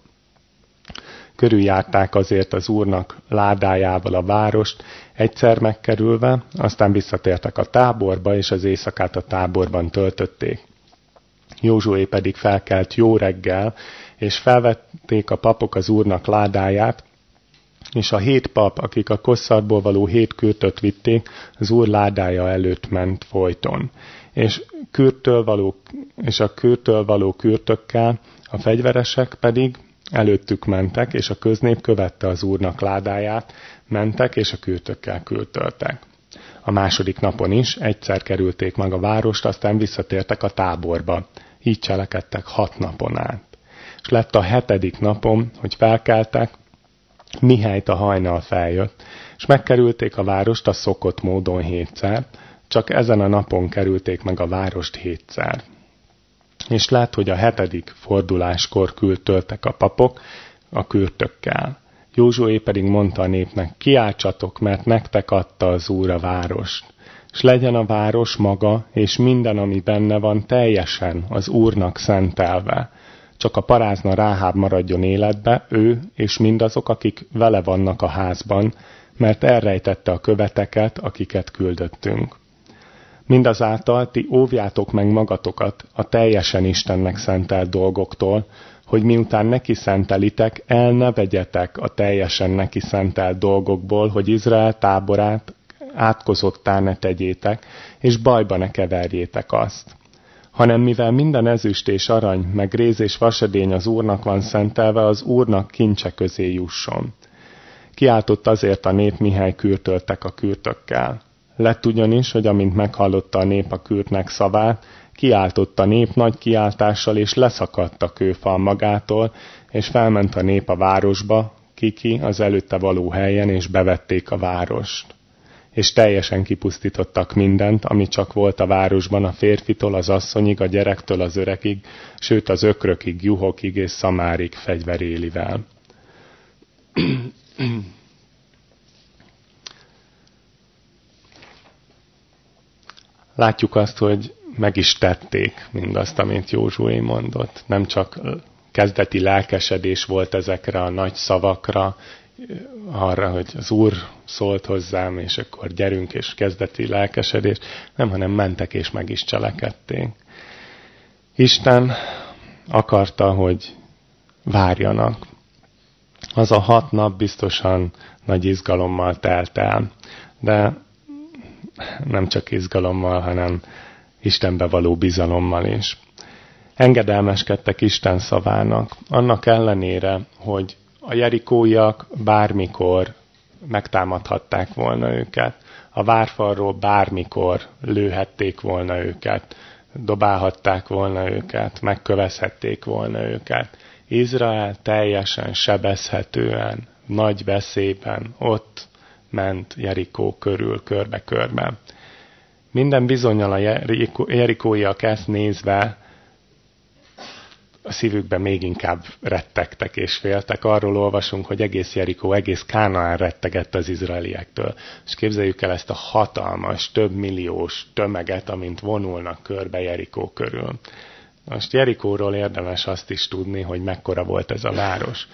körüljárták azért az úrnak ládájával a várost, egyszer megkerülve, aztán visszatértek a táborba, és az éjszakát a táborban töltötték. Józsué pedig felkelt jó reggel, és felvették a papok az úrnak ládáját, és a hét pap, akik a kosszarból való hét kürtöt vitték, az úr ládája előtt ment folyton. És, kürtől való, és a kürtől való kürtökkel a fegyveresek pedig előttük mentek, és a köznép követte az úrnak ládáját, mentek, és a kürtökkel kürtöltek. A második napon is egyszer kerülték meg a várost, aztán visszatértek a táborba. Így cselekedtek hat napon át. És lett a hetedik napon, hogy felkeltek, mihelyt a hajnal feljött, és megkerülték a várost a szokott módon hétszer, csak ezen a napon kerülték meg a várost hétszer. És lát, hogy a hetedik forduláskor küldtöltek a papok a kürtökkel. Józsué pedig mondta a népnek, kiáltsatok, mert nektek adta az Úr a várost. És legyen a város maga, és minden, ami benne van, teljesen az Úrnak szentelve. Csak a parázna Ráháb maradjon életbe, ő és mindazok, akik vele vannak a házban, mert elrejtette a követeket, akiket küldöttünk. Mindazáltal ti óvjátok meg magatokat a teljesen Istennek szentelt dolgoktól, hogy miután neki szentelitek, el ne vegyetek a teljesen neki szentelt dolgokból, hogy Izrael táborát átkozottá ne tegyétek, és bajba ne keverjétek azt. Hanem mivel minden ezüst és arany, meg réz és vasedény az Úrnak van szentelve, az Úrnak kincse közé jusson. Kiáltott azért a nép, mihely kürtöltek a kürtökkel. Lett ugyanis, hogy amint meghallotta a nép a kürtnek szavát, kiáltott a nép nagy kiáltással, és leszakadt a kőfal magától, és felment a nép a városba, kiki az előtte való helyen, és bevették a várost. És teljesen kipusztítottak mindent, ami csak volt a városban, a férfitól az asszonyig, a gyerektől az öregig, sőt az ökrökig, juhokig és szamárig fegyverélivel. Látjuk azt, hogy meg is tették mindazt, amit Józsué mondott. Nem csak kezdeti lelkesedés volt ezekre a nagy szavakra, arra, hogy az Úr szólt hozzám, és akkor gyerünk, és kezdeti lelkesedés, nem, hanem mentek és meg is cselekedték. Isten akarta, hogy várjanak. Az a hat nap biztosan nagy izgalommal telt el, de nem csak izgalommal, hanem Istenbe való bizalommal is. Engedelmeskedtek Isten szavának, annak ellenére, hogy a jerikóiak bármikor megtámadhatták volna őket, a várfalról bármikor lőhették volna őket, dobálhatták volna őket, megkövezhették volna őket. Izrael teljesen sebezhetően, nagy veszélyben ott ment Jerikó körül körbe-körbe. Minden bizonyal a Jerikóiak ezt nézve a szívükben még inkább rettegtek és féltek. Arról olvasunk, hogy egész Jerikó, egész Kánaán rettegett az izraeliektől. És képzeljük el ezt a hatalmas, több milliós tömeget, amint vonulnak körbe Jerikó körül. Most Jerikóról érdemes azt is tudni, hogy mekkora volt ez a város.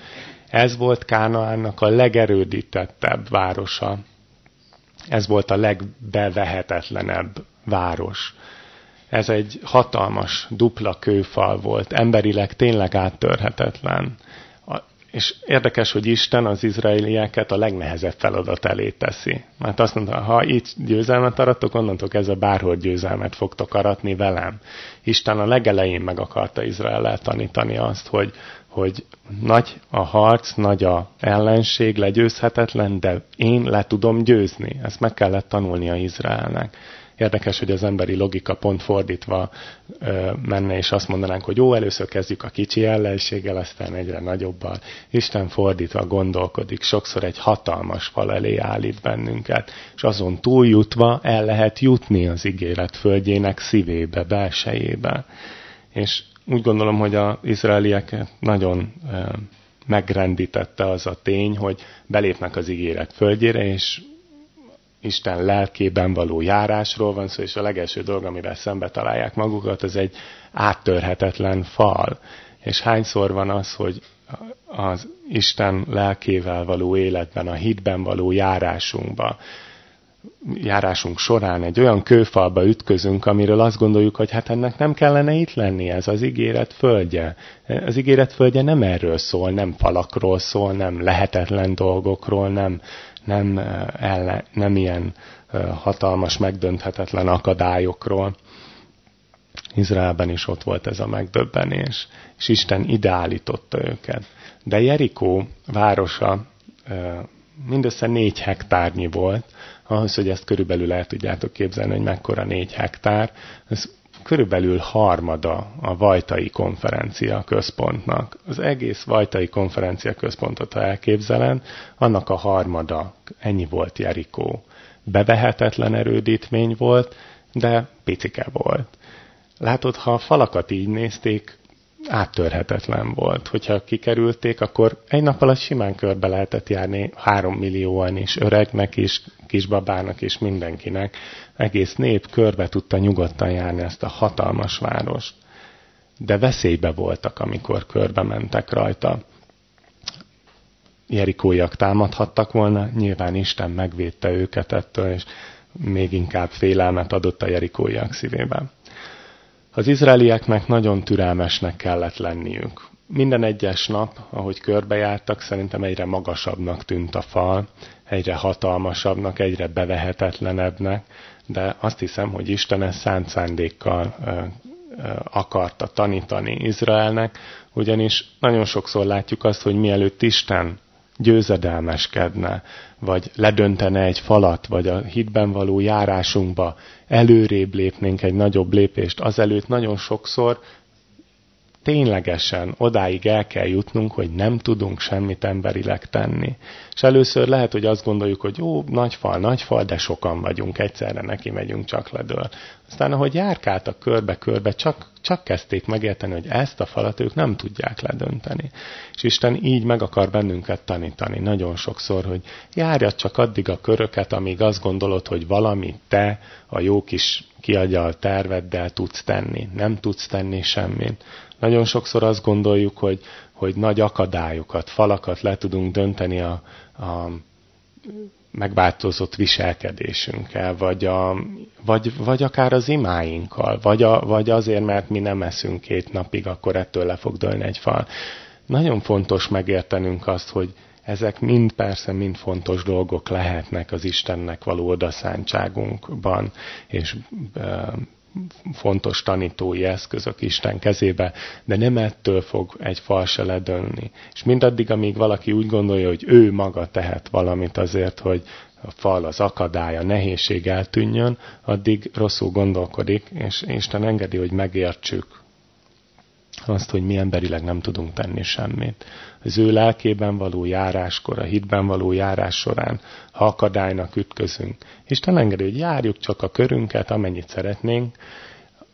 Ez volt Kánaánnak a legerődítettebb városa. Ez volt a legbevehetetlenebb város. Ez egy hatalmas, dupla kőfal volt, emberileg tényleg áttörhetetlen. És érdekes, hogy Isten az izraelieket a legnehezebb feladat elé teszi. Mert azt mondta, ha itt győzelmet aratok, onnantól kezdve bárhol győzelmet fogtok aratni velem. Isten a legelején meg akarta Izrael tanítani azt, hogy, hogy nagy a harc, nagy a ellenség, legyőzhetetlen, de én le tudom győzni. Ezt meg kellett tanulnia Izraelnek. Érdekes, hogy az emberi logika pont fordítva ö, menne, és azt mondanánk, hogy jó, először kezdjük a kicsi ellenséggel, aztán egyre nagyobbal. Isten fordítva gondolkodik, sokszor egy hatalmas fal elé állít bennünket, és azon túljutva el lehet jutni az ígéret földjének szívébe, belsejébe. És úgy gondolom, hogy az izraelieket nagyon megrendítette az a tény, hogy belépnek az ígéret földjére, és Isten lelkében való járásról van szó, és a legelső dolog, amivel szembe találják magukat, az egy áttörhetetlen fal. És hányszor van az, hogy az Isten lelkével való életben, a hitben való járásunkban járásunk során egy olyan kőfalba ütközünk, amiről azt gondoljuk, hogy hát ennek nem kellene itt lenni, ez az ígéret földje. Az ígéret földje nem erről szól, nem falakról szól, nem lehetetlen dolgokról, nem, nem, ellen, nem ilyen hatalmas, megdönthetetlen akadályokról. Izraelben is ott volt ez a megdöbbenés, és Isten ideállította őket. De Jerikó városa mindössze négy hektárnyi volt, ahhoz, hogy ezt körülbelül el tudjátok képzelni, hogy mekkora négy hektár, ez körülbelül harmada a Vajtai konferencia központnak. Az egész Vajtai konferencia központot, ha elképzelen, annak a harmada, ennyi volt Jerikó. Bevehetetlen erődítmény volt, de picike volt. Látod, ha a falakat így nézték, áttörhetetlen volt. Hogyha kikerülték, akkor egy nap alatt simán körbe lehetett járni három millióan is, öregnek is, kisbabának is, mindenkinek. Egész nép körbe tudta nyugodtan járni ezt a hatalmas várost. De veszélybe voltak, amikor körbe mentek rajta. Jerikóiak támadhattak volna, nyilván Isten megvédte őket ettől, és még inkább félelmet adott a jerikóiak szívében. Az izraelieknek nagyon türelmesnek kellett lenniük. Minden egyes nap, ahogy körbejártak, szerintem egyre magasabbnak tűnt a fal, egyre hatalmasabbnak, egyre bevehetetlenebbnek, de azt hiszem, hogy Isten ezt szánt szándékkal akarta tanítani Izraelnek, ugyanis nagyon sokszor látjuk azt, hogy mielőtt Isten győzedelmeskedne, vagy ledöntene egy falat, vagy a hitben való járásunkba előrébb lépnénk egy nagyobb lépést, azelőtt nagyon sokszor ténylegesen odáig el kell jutnunk, hogy nem tudunk semmit emberileg tenni. És először lehet, hogy azt gondoljuk, hogy jó, nagy fal, nagy fal, de sokan vagyunk, egyszerre neki megyünk, csak ledől. Aztán, ahogy járkáltak körbe-körbe, csak, csak kezdték megérteni, hogy ezt a falat ők nem tudják ledönteni. És Isten így meg akar bennünket tanítani nagyon sokszor, hogy járja csak addig a köröket, amíg azt gondolod, hogy valami te a jó kis kiagyal terveddel tudsz tenni. Nem tudsz tenni semmit. Nagyon sokszor azt gondoljuk, hogy, hogy nagy akadályokat, falakat le tudunk dönteni a, a megváltozott viselkedésünkkel, vagy, a, vagy, vagy akár az imáinkkal, vagy, a, vagy azért, mert mi nem eszünk két napig, akkor ettől le fog dőlni egy fal. Nagyon fontos megértenünk azt, hogy ezek mind persze mind fontos dolgok lehetnek az Istennek való odaszántságunkban, és fontos tanítói eszközök Isten kezébe, de nem ettől fog egy fal se ledönni. És mindaddig, amíg valaki úgy gondolja, hogy ő maga tehet valamit azért, hogy a fal, az akadály, a nehézség eltűnjön, addig rosszul gondolkodik, és Isten engedi, hogy megértsük azt, hogy mi emberileg nem tudunk tenni semmit. Az ő lelkében való járáskor, a hitben való járás során, ha akadálynak ütközünk. Isten engedi, hogy járjuk csak a körünket, amennyit szeretnénk,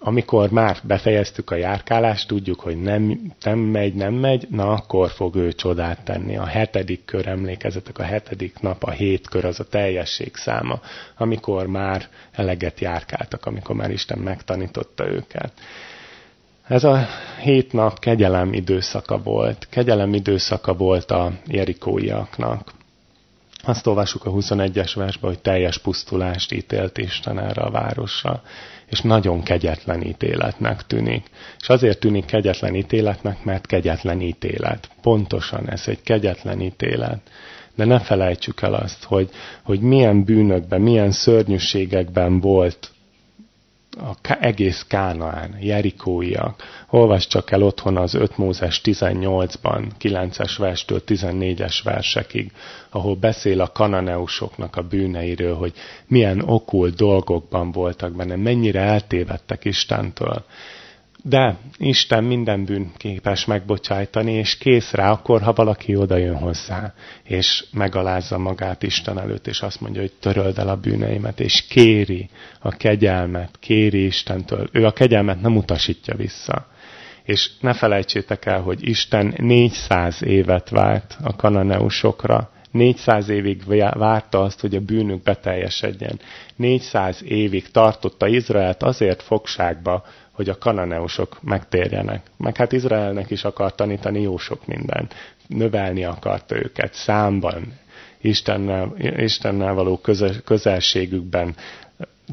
amikor már befejeztük a járkálást, tudjuk, hogy nem, nem megy, nem megy, na akkor fog ő csodát tenni. A hetedik kör, emlékezetek, a hetedik nap, a hét kör, az a teljesség száma, amikor már eleget járkáltak, amikor már Isten megtanította őket. Ez a hét nap kegyelem időszaka volt. Kegyelem időszaka volt a jerikóiaknak. Azt olvasjuk a 21-es versben, hogy teljes pusztulást ítélt Isten erre a városra, és nagyon kegyetlen ítéletnek tűnik. És azért tűnik kegyetlen ítéletnek, mert kegyetlen ítélet. Pontosan ez egy kegyetlen ítélet. De ne felejtsük el azt, hogy, hogy milyen bűnökben, milyen szörnyűségekben volt a egész Kánaán, Jerikóiak. Olvas csak el otthon az 5 Mózes 18-ban, 9-es verstől 14-es versekig, ahol beszél a kananeusoknak a bűneiről, hogy milyen okult dolgokban voltak benne, mennyire eltévedtek Istentől. De Isten minden bűn képes megbocsájtani, és kész rá akkor, ha valaki oda jön hozzá, és megalázza magát Isten előtt, és azt mondja, hogy töröld el a bűneimet, és kéri a kegyelmet, kéri Istentől. Ő a kegyelmet nem utasítja vissza. És ne felejtsétek el, hogy Isten 400 évet várt a kananeusokra, 400 évig várta azt, hogy a bűnük beteljesedjen. 400 évig tartotta Izraelt azért fogságba, hogy a kananeusok megtérjenek. Meg hát Izraelnek is akar tanítani jó sok minden. Növelni akarta őket számban, Istennel, Istennel való közelségükben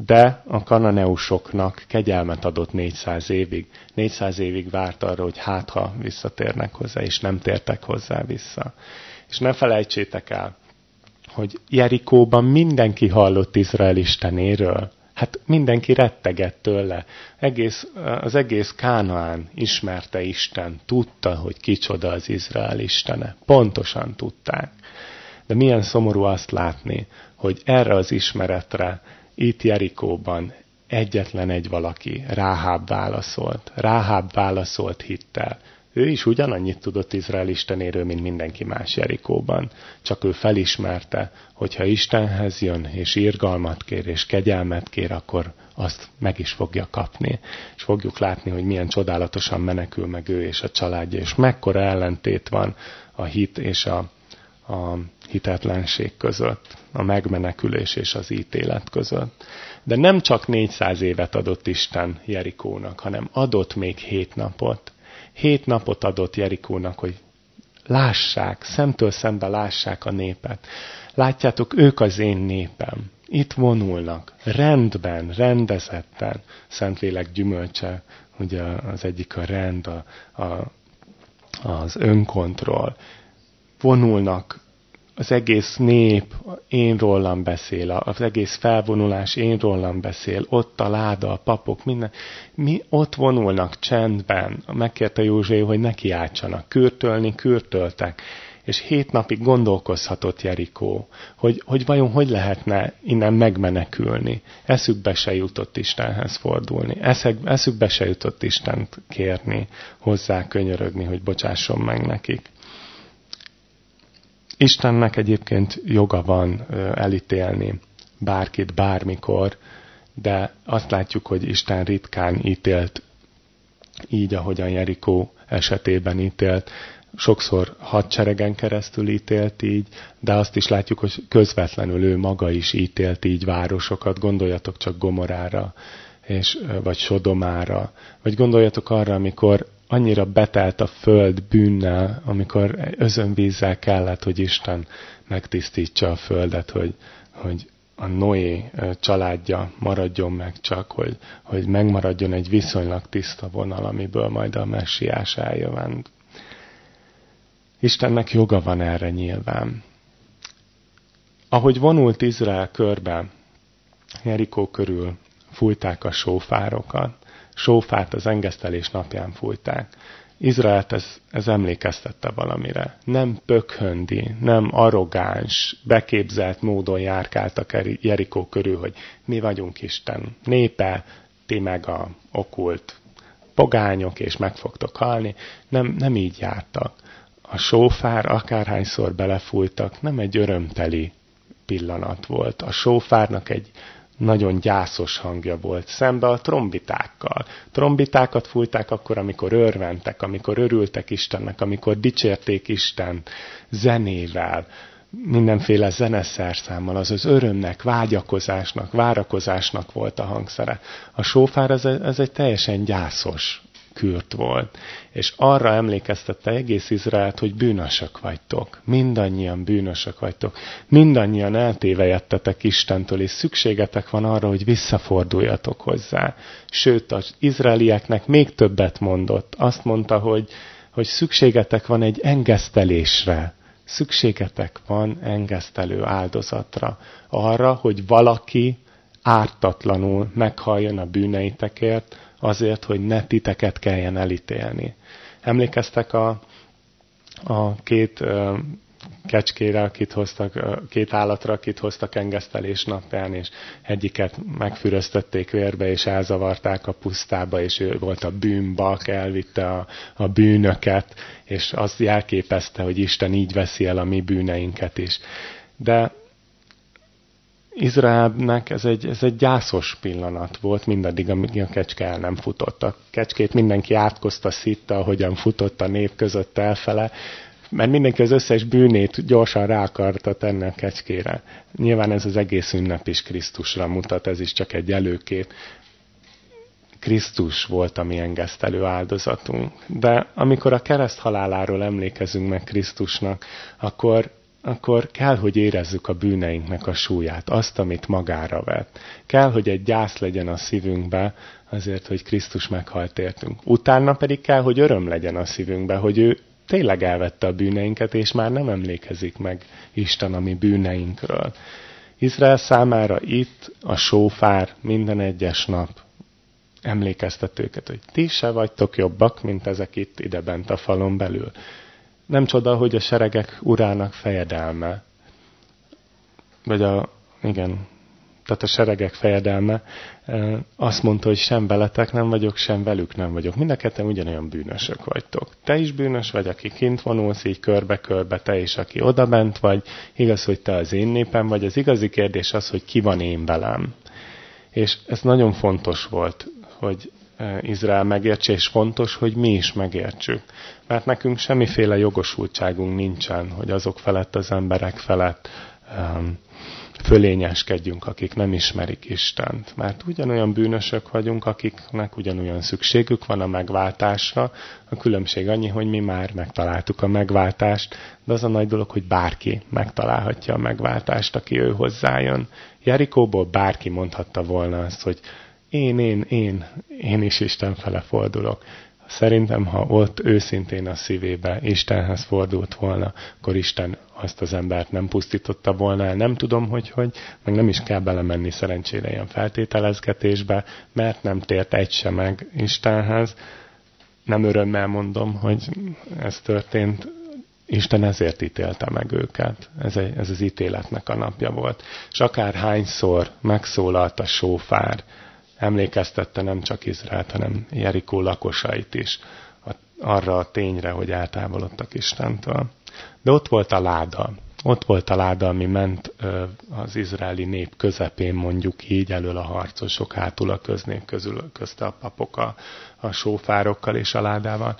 de a kananeusoknak kegyelmet adott 400 évig. 400 évig várt arra, hogy hát ha visszatérnek hozzá, és nem tértek hozzá vissza. És ne felejtsétek el, hogy Jerikóban mindenki hallott Izrael istenéről. Hát mindenki rettegett tőle. Egész, az egész Kánaán ismerte Isten, tudta, hogy kicsoda az Izrael istene. Pontosan tudták. De milyen szomorú azt látni, hogy erre az ismeretre itt Jerikóban egyetlen egy valaki, Ráháb válaszolt. Ráháb válaszolt hittel. Ő is ugyanannyit tudott Izrael istenéről, mint mindenki más Jerikóban. Csak ő felismerte, hogy ha Istenhez jön, és irgalmat kér, és kegyelmet kér, akkor azt meg is fogja kapni. És fogjuk látni, hogy milyen csodálatosan menekül meg ő és a családja, és mekkora ellentét van a hit és a, a hitetlenség között, a megmenekülés és az ítélet között. De nem csak 400 évet adott Isten Jerikónak, hanem adott még hét napot. Hét napot adott Jerikónak, hogy lássák, szemtől szembe lássák a népet. Látjátok, ők az én népem. Itt vonulnak, rendben, rendezetten. Szentlélek gyümölcse, ugye az egyik a rend, a, a, az önkontroll. Vonulnak az egész nép én rólam beszél, az egész felvonulás én rólam beszél, ott a láda, a papok, minden. Mi ott vonulnak csendben. Megkérte József, hogy ne kiáltsanak. Kürtölni, kürtöltek. És hét napig gondolkozhatott Jerikó, hogy, hogy vajon hogy lehetne innen megmenekülni. Eszükbe se jutott Istenhez fordulni. Eszek, eszükbe se jutott Istent kérni, hozzá könyörögni, hogy bocsásson meg nekik. Istennek egyébként joga van elítélni bárkit bármikor, de azt látjuk, hogy Isten ritkán ítélt így, ahogyan Jerikó esetében ítélt. Sokszor hadseregen keresztül ítélt így, de azt is látjuk, hogy közvetlenül ő maga is ítélt így városokat. Gondoljatok csak Gomorára, és, vagy Sodomára, vagy gondoljatok arra, amikor annyira betelt a föld bűnnel, amikor özönvízzel kellett, hogy Isten megtisztítsa a földet, hogy, hogy a Noé családja maradjon meg csak, hogy, hogy megmaradjon egy viszonylag tiszta vonal, amiből majd a messiás eljövend. Istennek joga van erre nyilván. Ahogy vonult Izrael körbe, Jerikó körül fújták a sófárokat, sófát az engesztelés napján fújták. Izraelt ez, ez emlékeztette valamire. Nem pökhöndi, nem arrogáns, beképzelt módon járkáltak Jerikó körül, hogy mi vagyunk Isten népe, ti meg a okult pogányok, és meg fogtok halni. Nem, nem így jártak. A sófár akárhányszor belefújtak, nem egy örömteli pillanat volt. A sófárnak egy nagyon gyászos hangja volt, szembe a trombitákkal. Trombitákat fújták akkor, amikor örventek, amikor örültek Istennek, amikor dicsérték Isten zenével, mindenféle zeneszerszámmal, az az örömnek, vágyakozásnak, várakozásnak volt a hangszere. A sófár ez, ez egy teljesen gyászos kürt volt. És arra emlékeztette egész Izraelt, hogy bűnösök vagytok. Mindannyian bűnösök vagytok. Mindannyian eltévejettetek Istentől, és szükségetek van arra, hogy visszaforduljatok hozzá. Sőt, az izraelieknek még többet mondott. Azt mondta, hogy, hogy szükségetek van egy engesztelésre. Szükségetek van engesztelő áldozatra. Arra, hogy valaki ártatlanul meghalljon a bűneitekért, azért, hogy ne titeket kelljen elítélni. Emlékeztek a, a két uh, kecskére, akit hoztak, két állatra, akit hoztak engesztelés napján, és egyiket megfüröztették vérbe, és elzavarták a pusztába, és ő volt a bűnbak, elvitte a, a bűnöket, és azt jelképezte, hogy Isten így veszi el a mi bűneinket is. De Izraelnek ez egy, ez egy gyászos pillanat volt, mindaddig, amíg a kecske el nem futott. A kecskét mindenki átkozta, szitta, ahogyan futott a nép között elfele, mert mindenki az összes bűnét gyorsan rá akarta tenni a kecskére. Nyilván ez az egész ünnep is Krisztusra mutat, ez is csak egy előkép. Krisztus volt a mi engesztelő áldozatunk. De amikor a kereszt haláláról emlékezünk meg Krisztusnak, akkor akkor kell, hogy érezzük a bűneinknek a súlyát, azt, amit magára vett. Kell, hogy egy gyász legyen a szívünkbe, azért, hogy Krisztus meghalt értünk. Utána pedig kell, hogy öröm legyen a szívünkbe, hogy ő tényleg elvette a bűneinket, és már nem emlékezik meg Isten a mi bűneinkről. Izrael számára itt a sófár minden egyes nap emlékeztet őket, hogy ti se vagytok jobbak, mint ezek itt idebent a falon belül. Nem csoda, hogy a seregek urának fejedelme, vagy a, igen, tehát a seregek fejedelme azt mondta, hogy sem veletek nem vagyok, sem velük nem vagyok. Mind a ketten ugyanolyan bűnösök vagytok. Te is bűnös vagy, aki kint vonulsz így körbe-körbe, te is, aki odabent vagy. Igaz, hogy te az én népem vagy. Az igazi kérdés az, hogy ki van én velem. És ez nagyon fontos volt, hogy Izrael megértse, és fontos, hogy mi is megértsük. Mert nekünk semmiféle jogosultságunk nincsen, hogy azok felett, az emberek felett fölényeskedjünk, akik nem ismerik Istent. Mert ugyanolyan bűnösök vagyunk, akiknek ugyanolyan szükségük van a megváltásra. A különbség annyi, hogy mi már megtaláltuk a megváltást, de az a nagy dolog, hogy bárki megtalálhatja a megváltást, aki ő hozzájön. Jerikóból bárki mondhatta volna azt, hogy én, én, én, én is Isten fele fordulok. Szerintem, ha ott őszintén a szívébe Istenhez fordult volna, akkor Isten azt az embert nem pusztította volna el. Nem tudom, hogy hogy, meg nem is kell belemenni szerencsére ilyen feltételezgetésbe, mert nem tért egy sem meg Istenhez. Nem örömmel mondom, hogy ez történt. Isten ezért ítélte meg őket. Ez, egy, ez az ítéletnek a napja volt. És akár hányszor megszólalt a sófár, emlékeztette nem csak Izraelt, hanem Jerikó lakosait is arra a tényre, hogy eltávolodtak Istentől. De ott volt a láda. Ott volt a láda, ami ment az izraeli nép közepén, mondjuk így, elől a harcosok, hátul a köznép közül, közte a papok a, a sófárokkal és a ládával.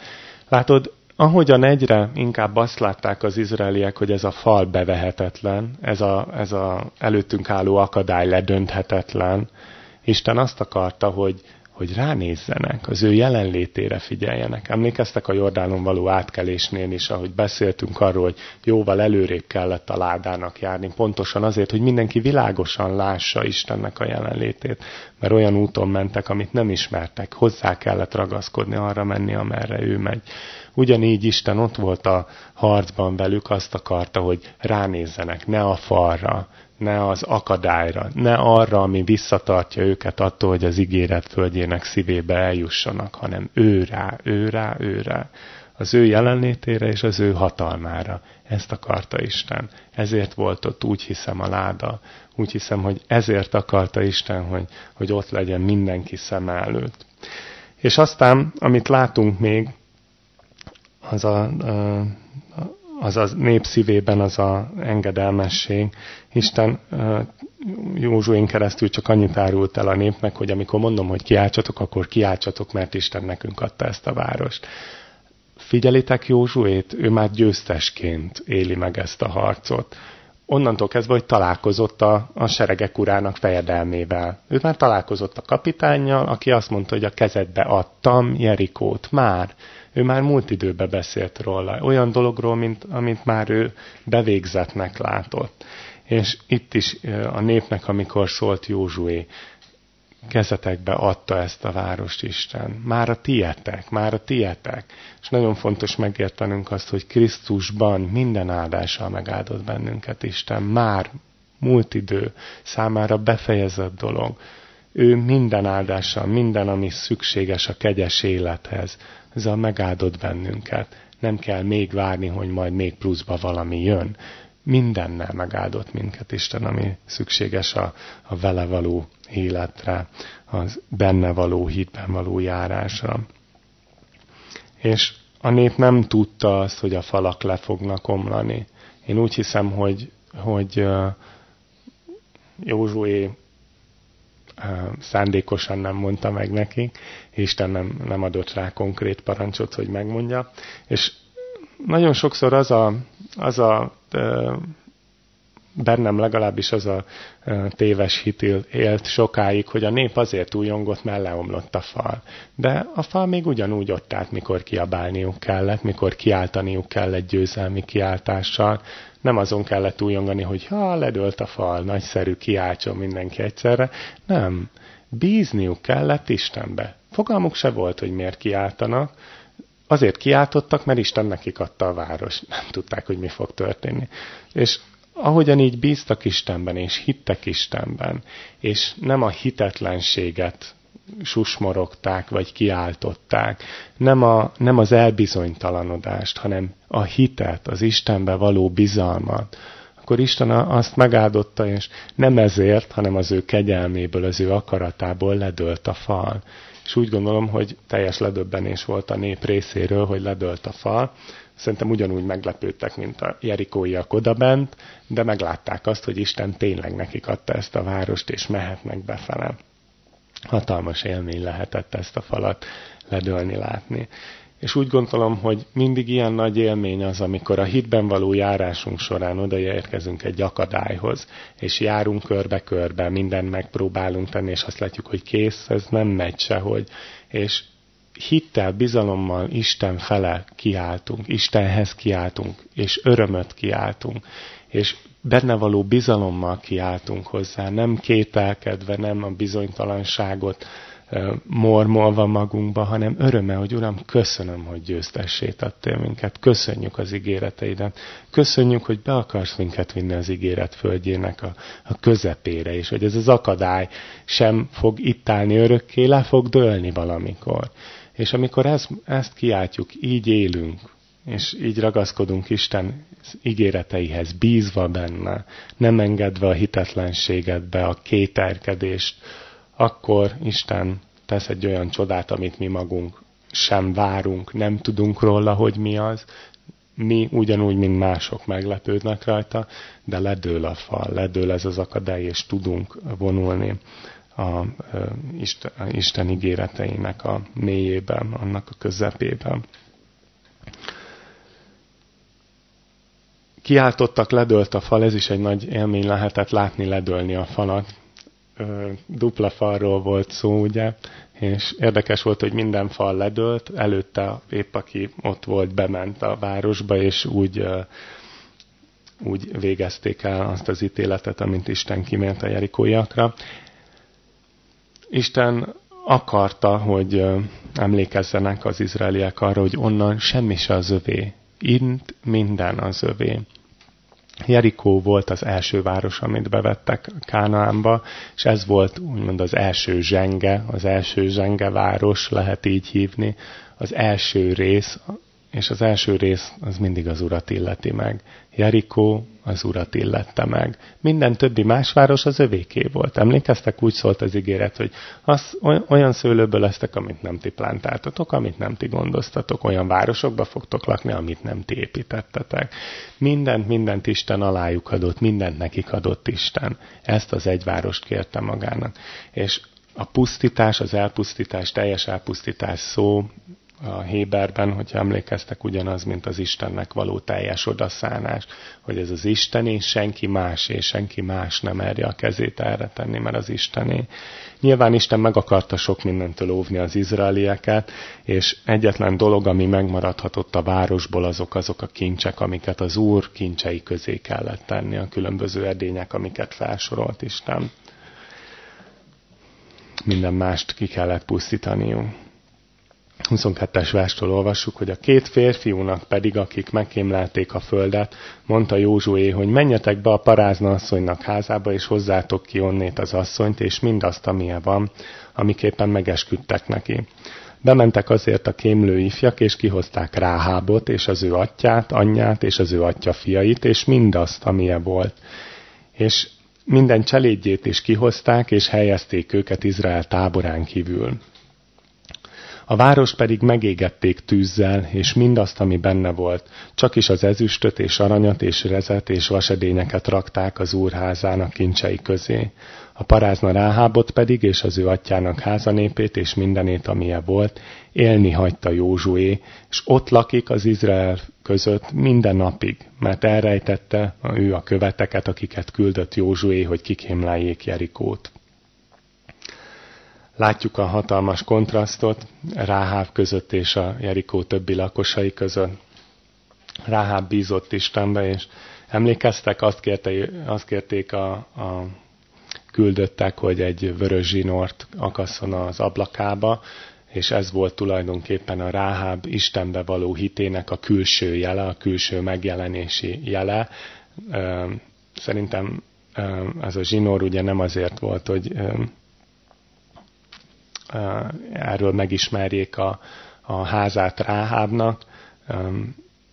Látod, ahogyan egyre inkább azt látták az izraeliek, hogy ez a fal bevehetetlen, ez a, ez a előttünk álló akadály ledönthetetlen, Isten azt akarta, hogy, hogy ránézzenek, az ő jelenlétére figyeljenek. Emlékeztek a Jordánon való átkelésnél is, ahogy beszéltünk arról, hogy jóval előrébb kellett a ládának járni, pontosan azért, hogy mindenki világosan lássa Istennek a jelenlétét, mert olyan úton mentek, amit nem ismertek, hozzá kellett ragaszkodni, arra menni, amerre ő megy. Ugyanígy Isten ott volt a harcban velük, azt akarta, hogy ránézzenek, ne a falra, ne az akadályra, ne arra, ami visszatartja őket attól, hogy az ígéret földjének szívébe eljussanak, hanem ő rá, ő rá, ő rá. Az ő jelenlétére és az ő hatalmára. Ezt akarta Isten. Ezért volt ott, úgy hiszem, a láda. Úgy hiszem, hogy ezért akarta Isten, hogy, hogy ott legyen mindenki szem előtt. És aztán, amit látunk még, az a, a az a nép szívében az a engedelmesség. Isten Józsuén keresztül csak annyit árult el a népnek, hogy amikor mondom, hogy kiáltsatok, akkor kiáltsatok, mert Isten nekünk adta ezt a várost. Figyelitek Józsuét, ő már győztesként éli meg ezt a harcot. Onnantól kezdve, hogy találkozott a, a seregek urának fejedelmével. Ő már találkozott a kapitánnyal, aki azt mondta, hogy a kezedbe adtam Jerikót. Már ő már múlt időben beszélt róla, olyan dologról, mint amit már ő bevégzetnek látott. És itt is a népnek, amikor szólt Józsué, kezetekbe adta ezt a várost Isten. Már a tietek, már a tietek. És nagyon fontos megértenünk azt, hogy Krisztusban minden áldással megáldott bennünket Isten. Már múlt idő számára befejezett dolog. Ő minden áldással, minden, ami szükséges a kegyes élethez, ezzel megáldott bennünket. Nem kell még várni, hogy majd még pluszba valami jön. Mindennel megáldott minket Isten, ami szükséges a, a vele való életre, az benne való hitben való járásra. És a nép nem tudta azt, hogy a falak le fognak omlani. Én úgy hiszem, hogy, hogy Józsué szándékosan nem mondta meg nekik, Isten nem, nem adott rá konkrét parancsot, hogy megmondja. És nagyon sokszor az a, az a bennem legalábbis az a téves hit élt sokáig, hogy a nép azért újongott, mert leomlott a fal. De a fal még ugyanúgy ott állt, mikor kiabálniuk kellett, mikor kiáltaniuk kellett győzelmi kiáltással. Nem azon kellett újongani, hogy ha ledőlt a fal, nagyszerű, kiáltson mindenki egyszerre. Nem. Bízniuk kellett Istenbe. Fogalmuk se volt, hogy miért kiáltanak. Azért kiáltottak, mert Isten nekik adta a város. Nem tudták, hogy mi fog történni. És ahogyan így bíztak Istenben, és hittek Istenben, és nem a hitetlenséget susmorogták, vagy kiáltották, nem, a, nem az elbizonytalanodást, hanem a hitet, az Istenbe való bizalmat, akkor Isten azt megáldotta, és nem ezért, hanem az ő kegyelméből, az ő akaratából ledőlt a fal. És úgy gondolom, hogy teljes ledöbbenés volt a nép részéről, hogy ledőlt a fal. Szerintem ugyanúgy meglepődtek, mint a jerikóiak odabent, de meglátták azt, hogy Isten tényleg nekik adta ezt a várost, és mehetnek befele. Hatalmas élmény lehetett ezt a falat ledölni, látni. És úgy gondolom, hogy mindig ilyen nagy élmény az, amikor a hitben való járásunk során odaérkezünk egy akadályhoz, és járunk körbe-körbe, mindent megpróbálunk tenni, és azt látjuk, hogy kész, ez nem megy sehogy. És hittel, bizalommal Isten fele kiáltunk, Istenhez kiáltunk, és örömöt kiáltunk, és benne való bizalommal kiáltunk hozzá, nem kételkedve, nem a bizonytalanságot mormolva magunkba, hanem öröme, hogy Uram, köszönöm, hogy győztessét adtél minket, köszönjük az ígéreteidet, köszönjük, hogy be akarsz minket vinni az ígéret földjének a, a közepére, és hogy ez az akadály sem fog itt állni örökké, le fog dőlni valamikor. És amikor ezt, ezt kiáltjuk, így élünk, és így ragaszkodunk Isten ígéreteihez, bízva benne, nem engedve a hitetlenségedbe, a kételkedést, akkor Isten tesz egy olyan csodát, amit mi magunk sem várunk, nem tudunk róla, hogy mi az. Mi ugyanúgy, mint mások meglepődnek rajta, de ledől a fal, ledől ez az akadály, és tudunk vonulni a, Isten, Isten ígéreteinek a mélyében, annak a közepében. Kiáltottak, ledőlt a fal, ez is egy nagy élmény lehetett látni ledőlni a falat. Dupla falról volt szó, ugye, és érdekes volt, hogy minden fal ledőlt, előtte épp aki ott volt, bement a városba, és úgy, úgy végezték el azt az ítéletet, amint Isten kimélt a jerikóiakra. Isten akarta, hogy emlékezzenek az izraeliek arra, hogy onnan semmi se az övé. Int minden az övé. Jerikó volt az első város, amit bevettek Kánaánba, és ez volt úgymond az első zsenge, az első zsenge város, lehet így hívni, az első rész, és az első rész az mindig az urat illeti meg. Jerikó az urat illette meg. Minden többi más város az övéké volt. Emlékeztek, úgy szólt az ígéret, hogy az, olyan szőlőből lesztek, amit nem ti plántáltatok, amit nem ti gondoztatok, olyan városokba fogtok lakni, amit nem ti építettetek. Mindent, mindent Isten alájuk adott, mindent nekik adott Isten. Ezt az egy várost kérte magának. És a pusztítás, az elpusztítás, teljes elpusztítás szó a Héberben, hogyha emlékeztek, ugyanaz, mint az Istennek való teljes odaszánás, hogy ez az Istené, senki más, és senki más nem merje a kezét erre tenni, mert az Istené. Nyilván Isten meg akarta sok mindentől óvni az izraelieket, és egyetlen dolog, ami megmaradhatott a városból, azok azok a kincsek, amiket az Úr kincsei közé kellett tenni, a különböző edények, amiket felsorolt Isten. Minden mást ki kellett pusztítaniuk. 22-es verstől olvassuk, hogy a két férfiúnak pedig, akik megkémlelték a földet, mondta Józsué, hogy menjetek be a parázna asszonynak házába, és hozzátok ki onnét az asszonyt, és mindazt, amilyen van, amiképpen megesküdtek neki. Bementek azért a kémlő ifjak, és kihozták Ráhábot, és az ő atyát, anyját, és az ő atya fiait, és mindazt, amilyen volt. És minden cselédjét is kihozták, és helyezték őket Izrael táborán kívül. A város pedig megégették tűzzel, és mindazt, ami benne volt, csak is az ezüstöt és aranyat és rezet és vasedényeket rakták az úrházának kincsei közé. A parázna ráhábot pedig, és az ő atyának házanépét és mindenét, amilyen volt, élni hagyta Józsué, és ott lakik az Izrael között minden napig, mert elrejtette ő a követeket, akiket küldött Józsué, hogy kikémleljék Jerikót. Látjuk a hatalmas kontrasztot Ráháv között és a Jerikó többi lakosai között. Ráháb bízott Istenbe, és emlékeztek, azt, kérte, azt kérték a, a küldöttek, hogy egy vörös zsinort akasszon az ablakába, és ez volt tulajdonképpen a Ráháb Istenbe való hitének a külső jele, a külső megjelenési jele. Szerintem ez a zsinór ugye nem azért volt, hogy erről megismerjék a, a házát Ráhábnak,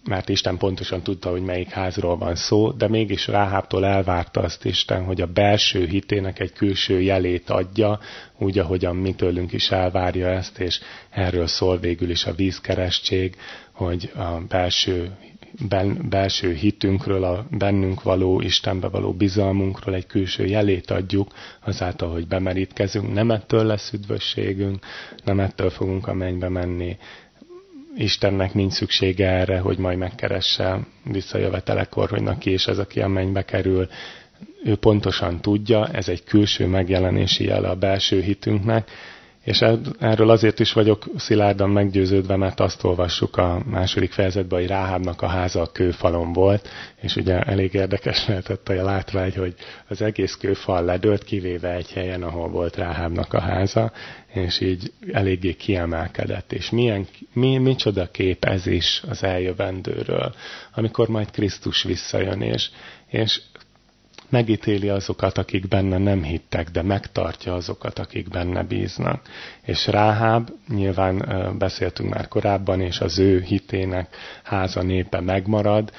mert Isten pontosan tudta, hogy melyik házról van szó, de mégis Ráhábtól elvárta azt Isten, hogy a belső hitének egy külső jelét adja, úgy, ahogyan mi tőlünk is elvárja ezt, és erről szól végül is a vízkerestség, hogy a belső, ben, belső hitünkről, a bennünk való, Istenbe való bizalmunkról egy külső jelét adjuk, azáltal, hogy bemerítkezünk. Nem ettől lesz üdvösségünk, nem ettől fogunk a mennybe menni, Istennek nincs szüksége erre, hogy majd megkeresse visszajövetelekor, hogy na ki és ez, aki a mennybe kerül. Ő pontosan tudja, ez egy külső megjelenési jele a belső hitünknek, és erről azért is vagyok szilárdan meggyőződve, mert azt olvassuk a második fejezetben, hogy Ráhábnak a háza a kőfalon volt, és ugye elég érdekes lehetett a látvány, hogy az egész kőfal ledőlt, kivéve egy helyen, ahol volt Ráhábnak a háza, és így eléggé kiemelkedett. És milyen, mi, micsoda kép ez is az eljövendőről, amikor majd Krisztus visszajön, és, és megítéli azokat, akik benne nem hittek, de megtartja azokat, akik benne bíznak. És Ráháb, nyilván beszéltünk már korábban, és az ő hitének háza népe megmarad,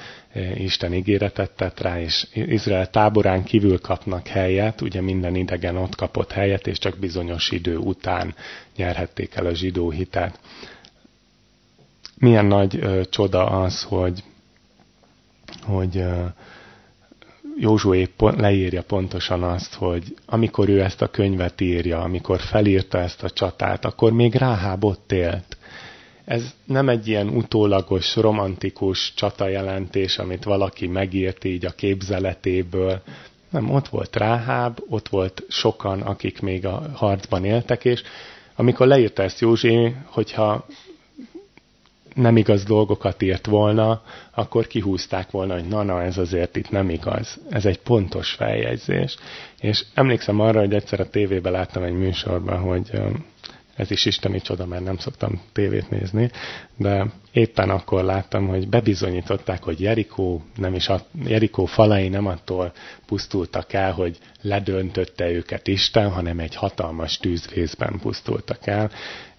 Isten ígéretet tett rá, és Izrael táborán kívül kapnak helyet, ugye minden idegen ott kapott helyet, és csak bizonyos idő után nyerhették el a zsidó hitet. Milyen nagy ö, csoda az, hogy, hogy ö, Józsué leírja pontosan azt, hogy amikor ő ezt a könyvet írja, amikor felírta ezt a csatát, akkor még Ráháb ott élt. Ez nem egy ilyen utólagos, romantikus csatajelentés, amit valaki megírt így a képzeletéből. Nem, ott volt Ráháb, ott volt sokan, akik még a harcban éltek, és amikor leírta ezt Józsi, hogyha nem igaz dolgokat írt volna, akkor kihúzták volna, hogy na-na, ez azért itt nem igaz. Ez egy pontos feljegyzés. És emlékszem arra, hogy egyszer a tévében láttam egy műsorban, hogy ez is isteni csoda, mert nem szoktam tévét nézni, de éppen akkor láttam, hogy bebizonyították, hogy Jerikó, nem is a, Jerikó falai nem attól pusztultak el, hogy ledöntötte őket Isten, hanem egy hatalmas tűzvészben pusztultak el,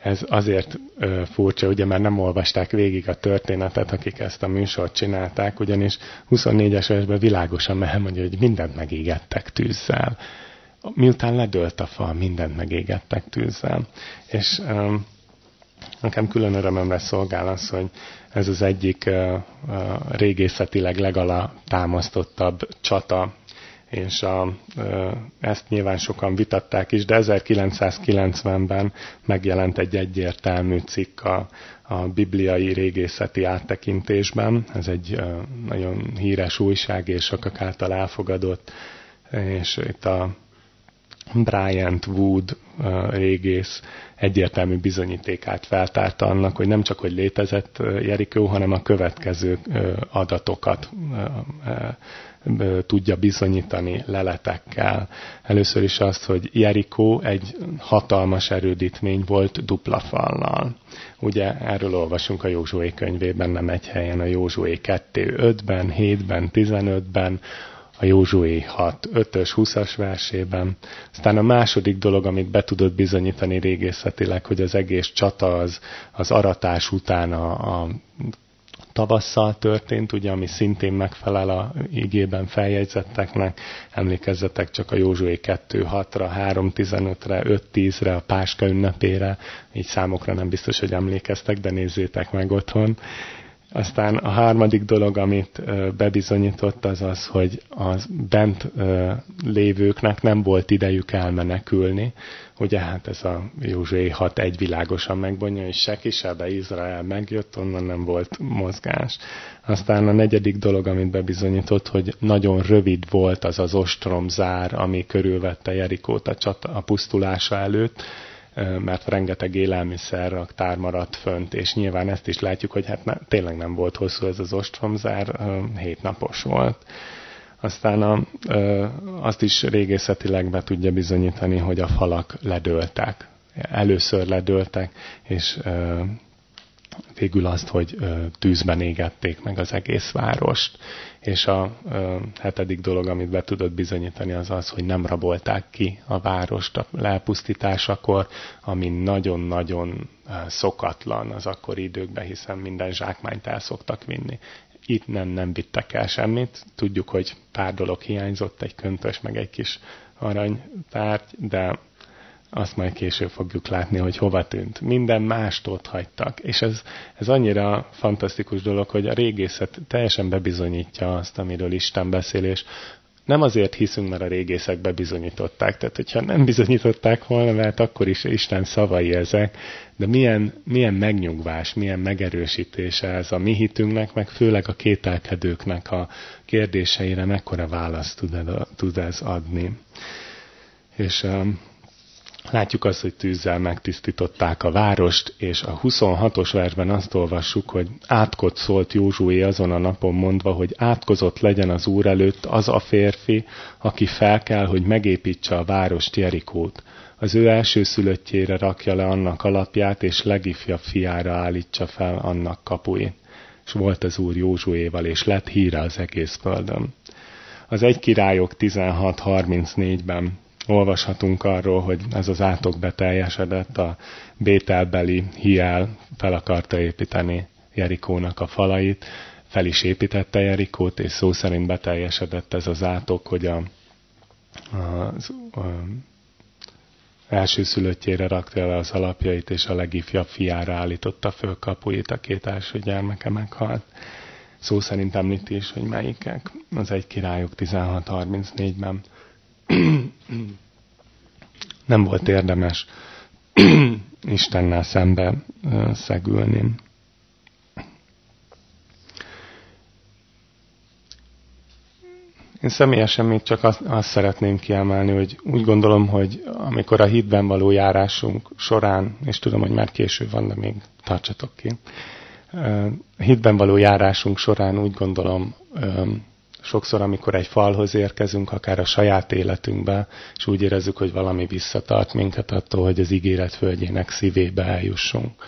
ez azért ö, furcsa, ugye már nem olvasták végig a történetet, akik ezt a műsort csinálták, ugyanis 24-es versben világosan elmondja, hogy mindent megégettek tűzzel. Miután ledőlt a fal, mindent megégettek tűzzel. És ö, nekem külön örömömre szolgál az, hogy ez az egyik ö, ö, régészetileg legalább támasztottabb csata és a, ezt nyilván sokan vitatták is, de 1990-ben megjelent egy egyértelmű cikk a, a bibliai régészeti áttekintésben. Ez egy nagyon híres újság, és sokak által elfogadott, és itt a Bryant Wood régész egyértelmű bizonyítékát feltárta annak, hogy nem csak, hogy létezett Jerikó, hanem a következő adatokat tudja bizonyítani leletekkel. Először is azt, hogy Jerikó egy hatalmas erődítmény volt dupla fallal. Ugye erről olvasunk a Józsué könyvében, nem egy helyen, a Józsué 2, 5-ben, 7-ben, 15-ben, a Józsué 6, 5-ös, 20-as versében. Aztán a második dolog, amit be tudott bizonyítani régészetileg, hogy az egész csata az, az aratás után a, a tavasszal történt, ugye, ami szintén megfelel a igében feljegyzetteknek. Emlékezzetek csak a Józsué 2.6-ra, 3.15-re, 5.10-re, a Páska ünnepére. Így számokra nem biztos, hogy emlékeztek, de nézzétek meg otthon. Aztán a harmadik dolog, amit bebizonyított, az az, hogy az bent lévőknek nem volt idejük elmenekülni. Ugye hát ez a Józsué 6 egy világosan megbonja, és se kisebe Izrael megjött, onnan nem volt mozgás. Aztán a negyedik dolog, amit bebizonyított, hogy nagyon rövid volt az az ostromzár, ami körülvette Jerikót a, csata, a pusztulása előtt, mert rengeteg élelmiszer raktár maradt fönt, és nyilván ezt is látjuk, hogy hát ne, tényleg nem volt hosszú ez az ostromzár, hétnapos volt. Aztán a, azt is régészetileg be tudja bizonyítani, hogy a falak ledőltek. Először ledőltek, és végül azt, hogy tűzben égették meg az egész várost. És a hetedik dolog, amit be tudott bizonyítani, az az, hogy nem rabolták ki a várost a lepusztításakor, ami nagyon-nagyon szokatlan az akkori időkben, hiszen minden zsákmányt el szoktak vinni. Itt nem, nem vittek el semmit. Tudjuk, hogy pár dolog hiányzott, egy köntös, meg egy kis aranytárgy, de azt majd később fogjuk látni, hogy hova tűnt. Minden mást ott hagytak. És ez, ez annyira fantasztikus dolog, hogy a régészet teljesen bebizonyítja azt, amiről Isten beszél, és nem azért hiszünk, mert a régészek bebizonyították. Tehát, hogyha nem bizonyították volna, mert akkor is Isten szavai ezek, de milyen, milyen megnyugvás, milyen megerősítése ez a mi hitünknek, meg főleg a kételkedőknek a kérdéseire mekkora választ tud, ez adni. És um, Látjuk azt, hogy tűzzel megtisztították a várost, és a 26-os versben azt olvassuk, hogy átkot szólt Józsué azon a napon mondva, hogy átkozott legyen az úr előtt az a férfi, aki fel kell, hogy megépítse a várost Jerikót. Az ő első szülöttjére rakja le annak alapját, és legifjabb fiára állítsa fel annak kapuit. És volt az úr Józsuéval, és lett híre az egész földön. Az egy királyok 16.34-ben olvashatunk arról, hogy ez az átok beteljesedett, a Bételbeli hiel fel akarta építeni Jerikónak a falait, fel is építette Jerikót, és szó szerint beteljesedett ez az átok, hogy a, az a, első szülöttjére rakta le az alapjait, és a legifjabb fiára állította föl kapuit, a két első gyermeke meghalt. Szó szerint említi is, hogy melyikek. Az egy királyok 1634-ben nem volt érdemes Istennel szembe szegülni. Én személyesen még csak azt, azt szeretném kiemelni, hogy úgy gondolom, hogy amikor a hitben való járásunk során, és tudom, hogy már késő van, de még tartsatok ki, hitben való járásunk során úgy gondolom, sokszor, amikor egy falhoz érkezünk, akár a saját életünkbe, és úgy érezzük, hogy valami visszatart minket attól, hogy az ígéret földjének szívébe eljussunk.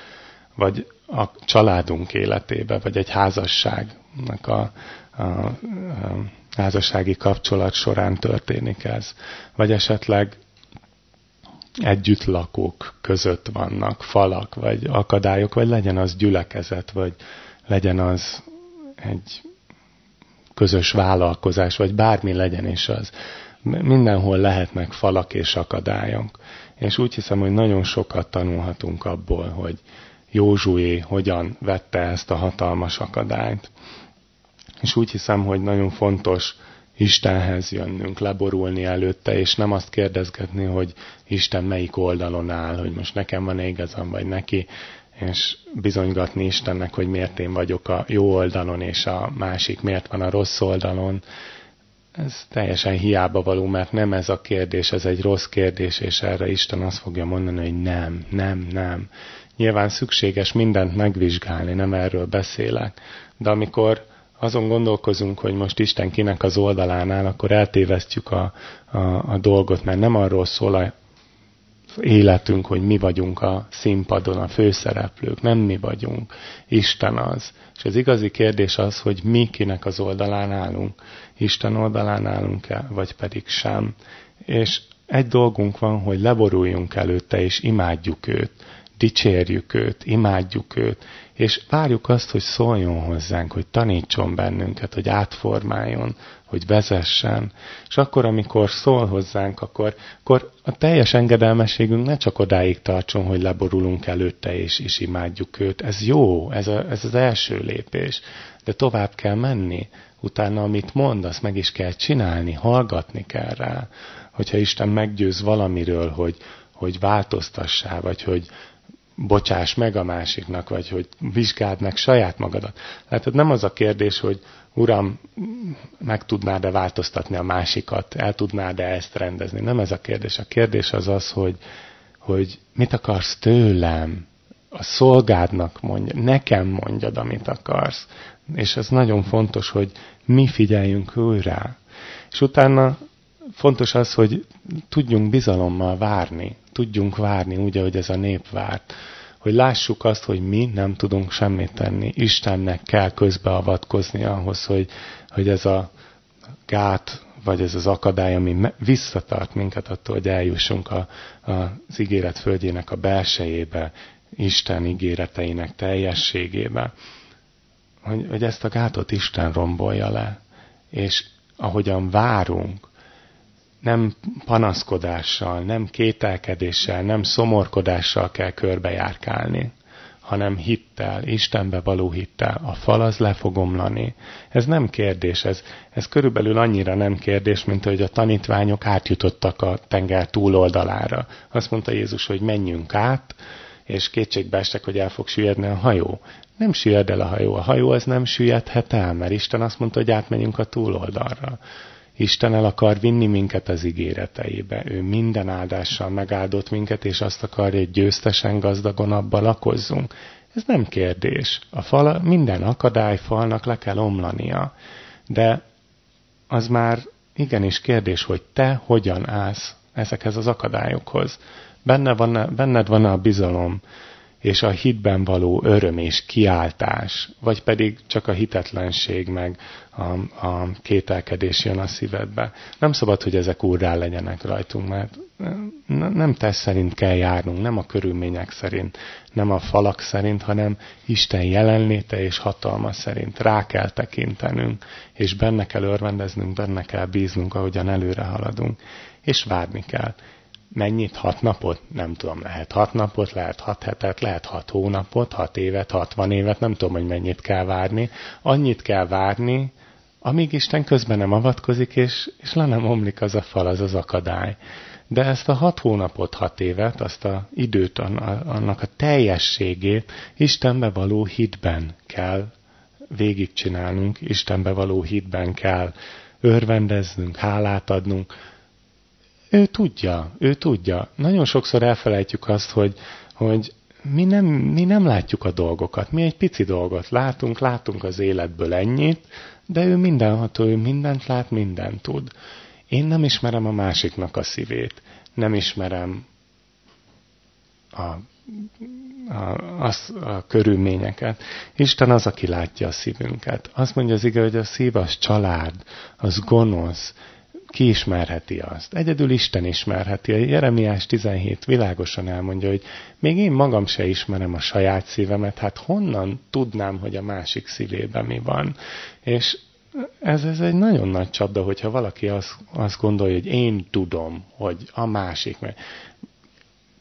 Vagy a családunk életébe, vagy egy házasságnak a, a, a házassági kapcsolat során történik ez. Vagy esetleg együttlakók között vannak falak, vagy akadályok, vagy legyen az gyülekezet, vagy legyen az egy közös vállalkozás, vagy bármi legyen is az. Mindenhol lehetnek falak és akadályok. És úgy hiszem, hogy nagyon sokat tanulhatunk abból, hogy Józsué hogyan vette ezt a hatalmas akadályt. És úgy hiszem, hogy nagyon fontos Istenhez jönnünk, leborulni előtte, és nem azt kérdezgetni, hogy Isten melyik oldalon áll, hogy most nekem van igazam, vagy neki, és bizonygatni Istennek, hogy miért én vagyok a jó oldalon, és a másik miért van a rossz oldalon. Ez teljesen hiába való, mert nem ez a kérdés, ez egy rossz kérdés, és erre Isten azt fogja mondani, hogy nem, nem, nem. Nyilván szükséges mindent megvizsgálni, nem erről beszélek. De amikor azon gondolkozunk, hogy most Isten kinek az oldalán áll, akkor eltévesztjük a, a, a dolgot, mert nem arról szól a életünk, hogy mi vagyunk a színpadon a főszereplők, nem mi vagyunk. Isten az. És az igazi kérdés az, hogy mi kinek az oldalán állunk. Isten oldalán állunk-e, vagy pedig sem. És egy dolgunk van, hogy leboruljunk előtte, és imádjuk őt, dicsérjük őt, imádjuk őt, és várjuk azt, hogy szóljon hozzánk, hogy tanítson bennünket, hogy átformáljon, hogy vezessen. És akkor, amikor szól hozzánk, akkor, akkor a teljes engedelmességünk ne csak odáig tartson, hogy leborulunk előtte és is imádjuk őt. Ez jó, ez, a, ez az első lépés. De tovább kell menni. Utána, amit mond, azt meg is kell csinálni, hallgatni kell rá. Hogyha Isten meggyőz valamiről, hogy, hogy változtassál, vagy hogy, bocsáss meg a másiknak, vagy hogy vizsgáld meg saját magadat. Tehát nem az a kérdés, hogy Uram, meg tudnád-e változtatni a másikat, el tudnád-e ezt rendezni. Nem ez a kérdés. A kérdés az az, hogy, hogy mit akarsz tőlem, a szolgádnak mondja, nekem mondjad, amit akarsz. És ez nagyon fontos, hogy mi figyeljünk ő rá. És utána fontos az, hogy tudjunk bizalommal várni, tudjunk várni úgy, ahogy ez a nép várt. Hogy lássuk azt, hogy mi nem tudunk semmit tenni. Istennek kell közbeavatkozni ahhoz, hogy, hogy ez a gát, vagy ez az akadály, ami visszatart minket attól, hogy eljussunk a, a, az ígéret földjének a belsejébe, Isten ígéreteinek teljességébe, hogy, hogy ezt a gátot Isten rombolja le, és ahogyan várunk, nem panaszkodással, nem kételkedéssel, nem szomorkodással kell körbejárkálni, hanem hittel, Istenbe való hittel. A fal az le fog omlani. Ez nem kérdés, ez, ez körülbelül annyira nem kérdés, mint hogy a tanítványok átjutottak a tenger túloldalára. Azt mondta Jézus, hogy menjünk át, és kétségbe estek, hogy el fog süllyedni a hajó. Nem süllyed el a hajó. A hajó az nem süllyedhet el, mert Isten azt mondta, hogy átmenjünk a túloldalra. Isten el akar vinni minket az ígéreteibe. Ő minden áldással megáldott minket, és azt akarja, hogy győztesen gazdagon abba lakozzunk. Ez nem kérdés. A fal, minden akadályfalnak le kell omlania. De az már igenis kérdés, hogy te hogyan állsz ezekhez az akadályokhoz. Benne van, benned van a bizalom, és a hitben való öröm és kiáltás, vagy pedig csak a hitetlenség meg a, a kételkedés jön a szívedbe. Nem szabad, hogy ezek úrrá legyenek rajtunk, mert nem te szerint kell járnunk, nem a körülmények szerint, nem a falak szerint, hanem Isten jelenléte és hatalma szerint. Rá kell tekintenünk, és benne kell örvendeznünk, benne kell bíznunk, ahogyan előre haladunk, és várni kell. Mennyit? Hat napot? Nem tudom, lehet hat napot, lehet hat hetet, lehet hat hónapot, hat évet, hatvan évet, nem tudom, hogy mennyit kell várni. Annyit kell várni, amíg Isten közben nem avatkozik, és, és le nem omlik az a fal, az az akadály. De ezt a hat hónapot, hat évet, azt a időt, annak a teljességét Istenbe való hitben kell végigcsinálnunk, Istenbe való hitben kell örvendeznünk, hálát adnunk, ő tudja, ő tudja. Nagyon sokszor elfelejtjük azt, hogy, hogy mi nem, mi nem látjuk a dolgokat. Mi egy pici dolgot látunk, látunk az életből ennyit, de ő mindenható, ő mindent lát, mindent tud. Én nem ismerem a másiknak a szívét. Nem ismerem a, a, az, a körülményeket. Isten az, aki látja a szívünket. Azt mondja az ige, hogy a szív az család, az gonosz, ki ismerheti azt? Egyedül Isten ismerheti. A Jeremiás 17 világosan elmondja, hogy még én magam se ismerem a saját szívemet, hát honnan tudnám, hogy a másik szívében mi van? És ez, ez egy nagyon nagy csapda, hogyha valaki azt, azt gondolja, hogy én tudom, hogy a másik. Mert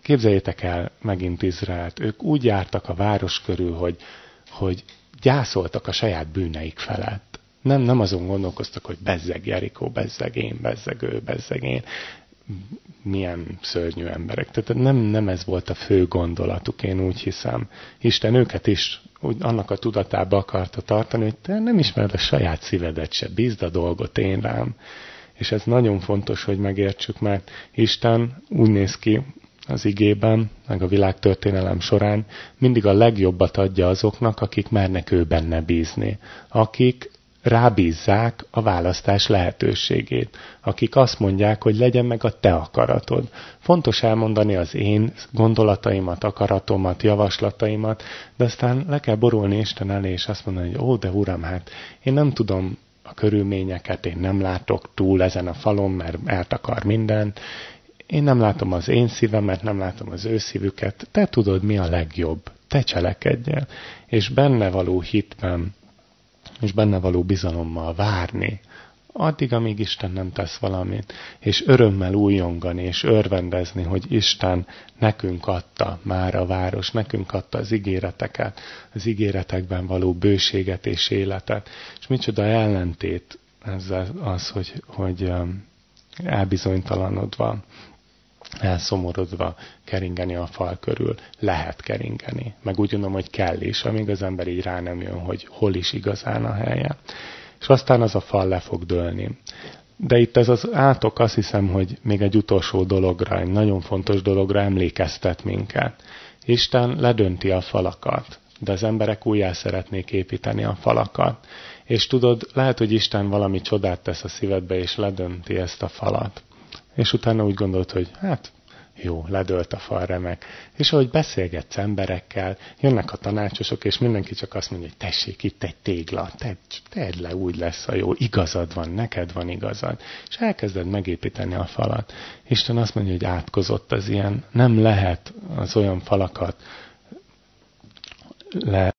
képzeljétek el megint Izraelt. Ők úgy jártak a város körül, hogy, hogy gyászoltak a saját bűneik felett nem, nem azon gondolkoztak, hogy bezzeg Jerikó, bezzeg én, bezzeg ő, bezzeg én. Milyen szörnyű emberek. Tehát nem, nem ez volt a fő gondolatuk, én úgy hiszem. Isten őket is úgy annak a tudatába akarta tartani, hogy te nem ismered a saját szívedet se, bízd a dolgot én rám. És ez nagyon fontos, hogy megértsük, mert Isten úgy néz ki az igében, meg a világtörténelem során, mindig a legjobbat adja azoknak, akik mernek ő benne bízni. Akik rábízzák a választás lehetőségét, akik azt mondják, hogy legyen meg a te akaratod. Fontos elmondani az én gondolataimat, akaratomat, javaslataimat, de aztán le kell borulni Isten elé, és azt mondani, hogy ó, de uram, hát én nem tudom a körülményeket, én nem látok túl ezen a falon, mert eltakar mindent, én nem látom az én szívemet, nem látom az ő szívüket, te tudod, mi a legjobb, te cselekedjél, és benne való hitben és benne való bizalommal várni, addig, amíg Isten nem tesz valamit, és örömmel újongani, és örvendezni, hogy Isten nekünk adta már a város, nekünk adta az ígéreteket, az ígéretekben való bőséget és életet. És micsoda ellentét ez az, hogy, hogy um, elbizonytalanodva, elszomorodva keringeni a fal körül. Lehet keringeni. Meg úgy gondolom, hogy kell is, amíg az ember így rá nem jön, hogy hol is igazán a helye. És aztán az a fal le fog dőlni. De itt ez az átok azt hiszem, hogy még egy utolsó dologra, egy nagyon fontos dologra emlékeztet minket. Isten ledönti a falakat, de az emberek újjá szeretnék építeni a falakat. És tudod, lehet, hogy Isten valami csodát tesz a szívedbe, és ledönti ezt a falat. És utána úgy gondolt, hogy hát jó, ledölt a fal remek. És ahogy beszélgetsz emberekkel, jönnek a tanácsosok, és mindenki csak azt mondja, hogy tessék, itt egy tégla, tedd, tedd le, úgy lesz a jó, igazad van, neked van igazad. És elkezded megépíteni a falat. Isten azt mondja, hogy átkozott az ilyen, nem lehet az olyan falakat le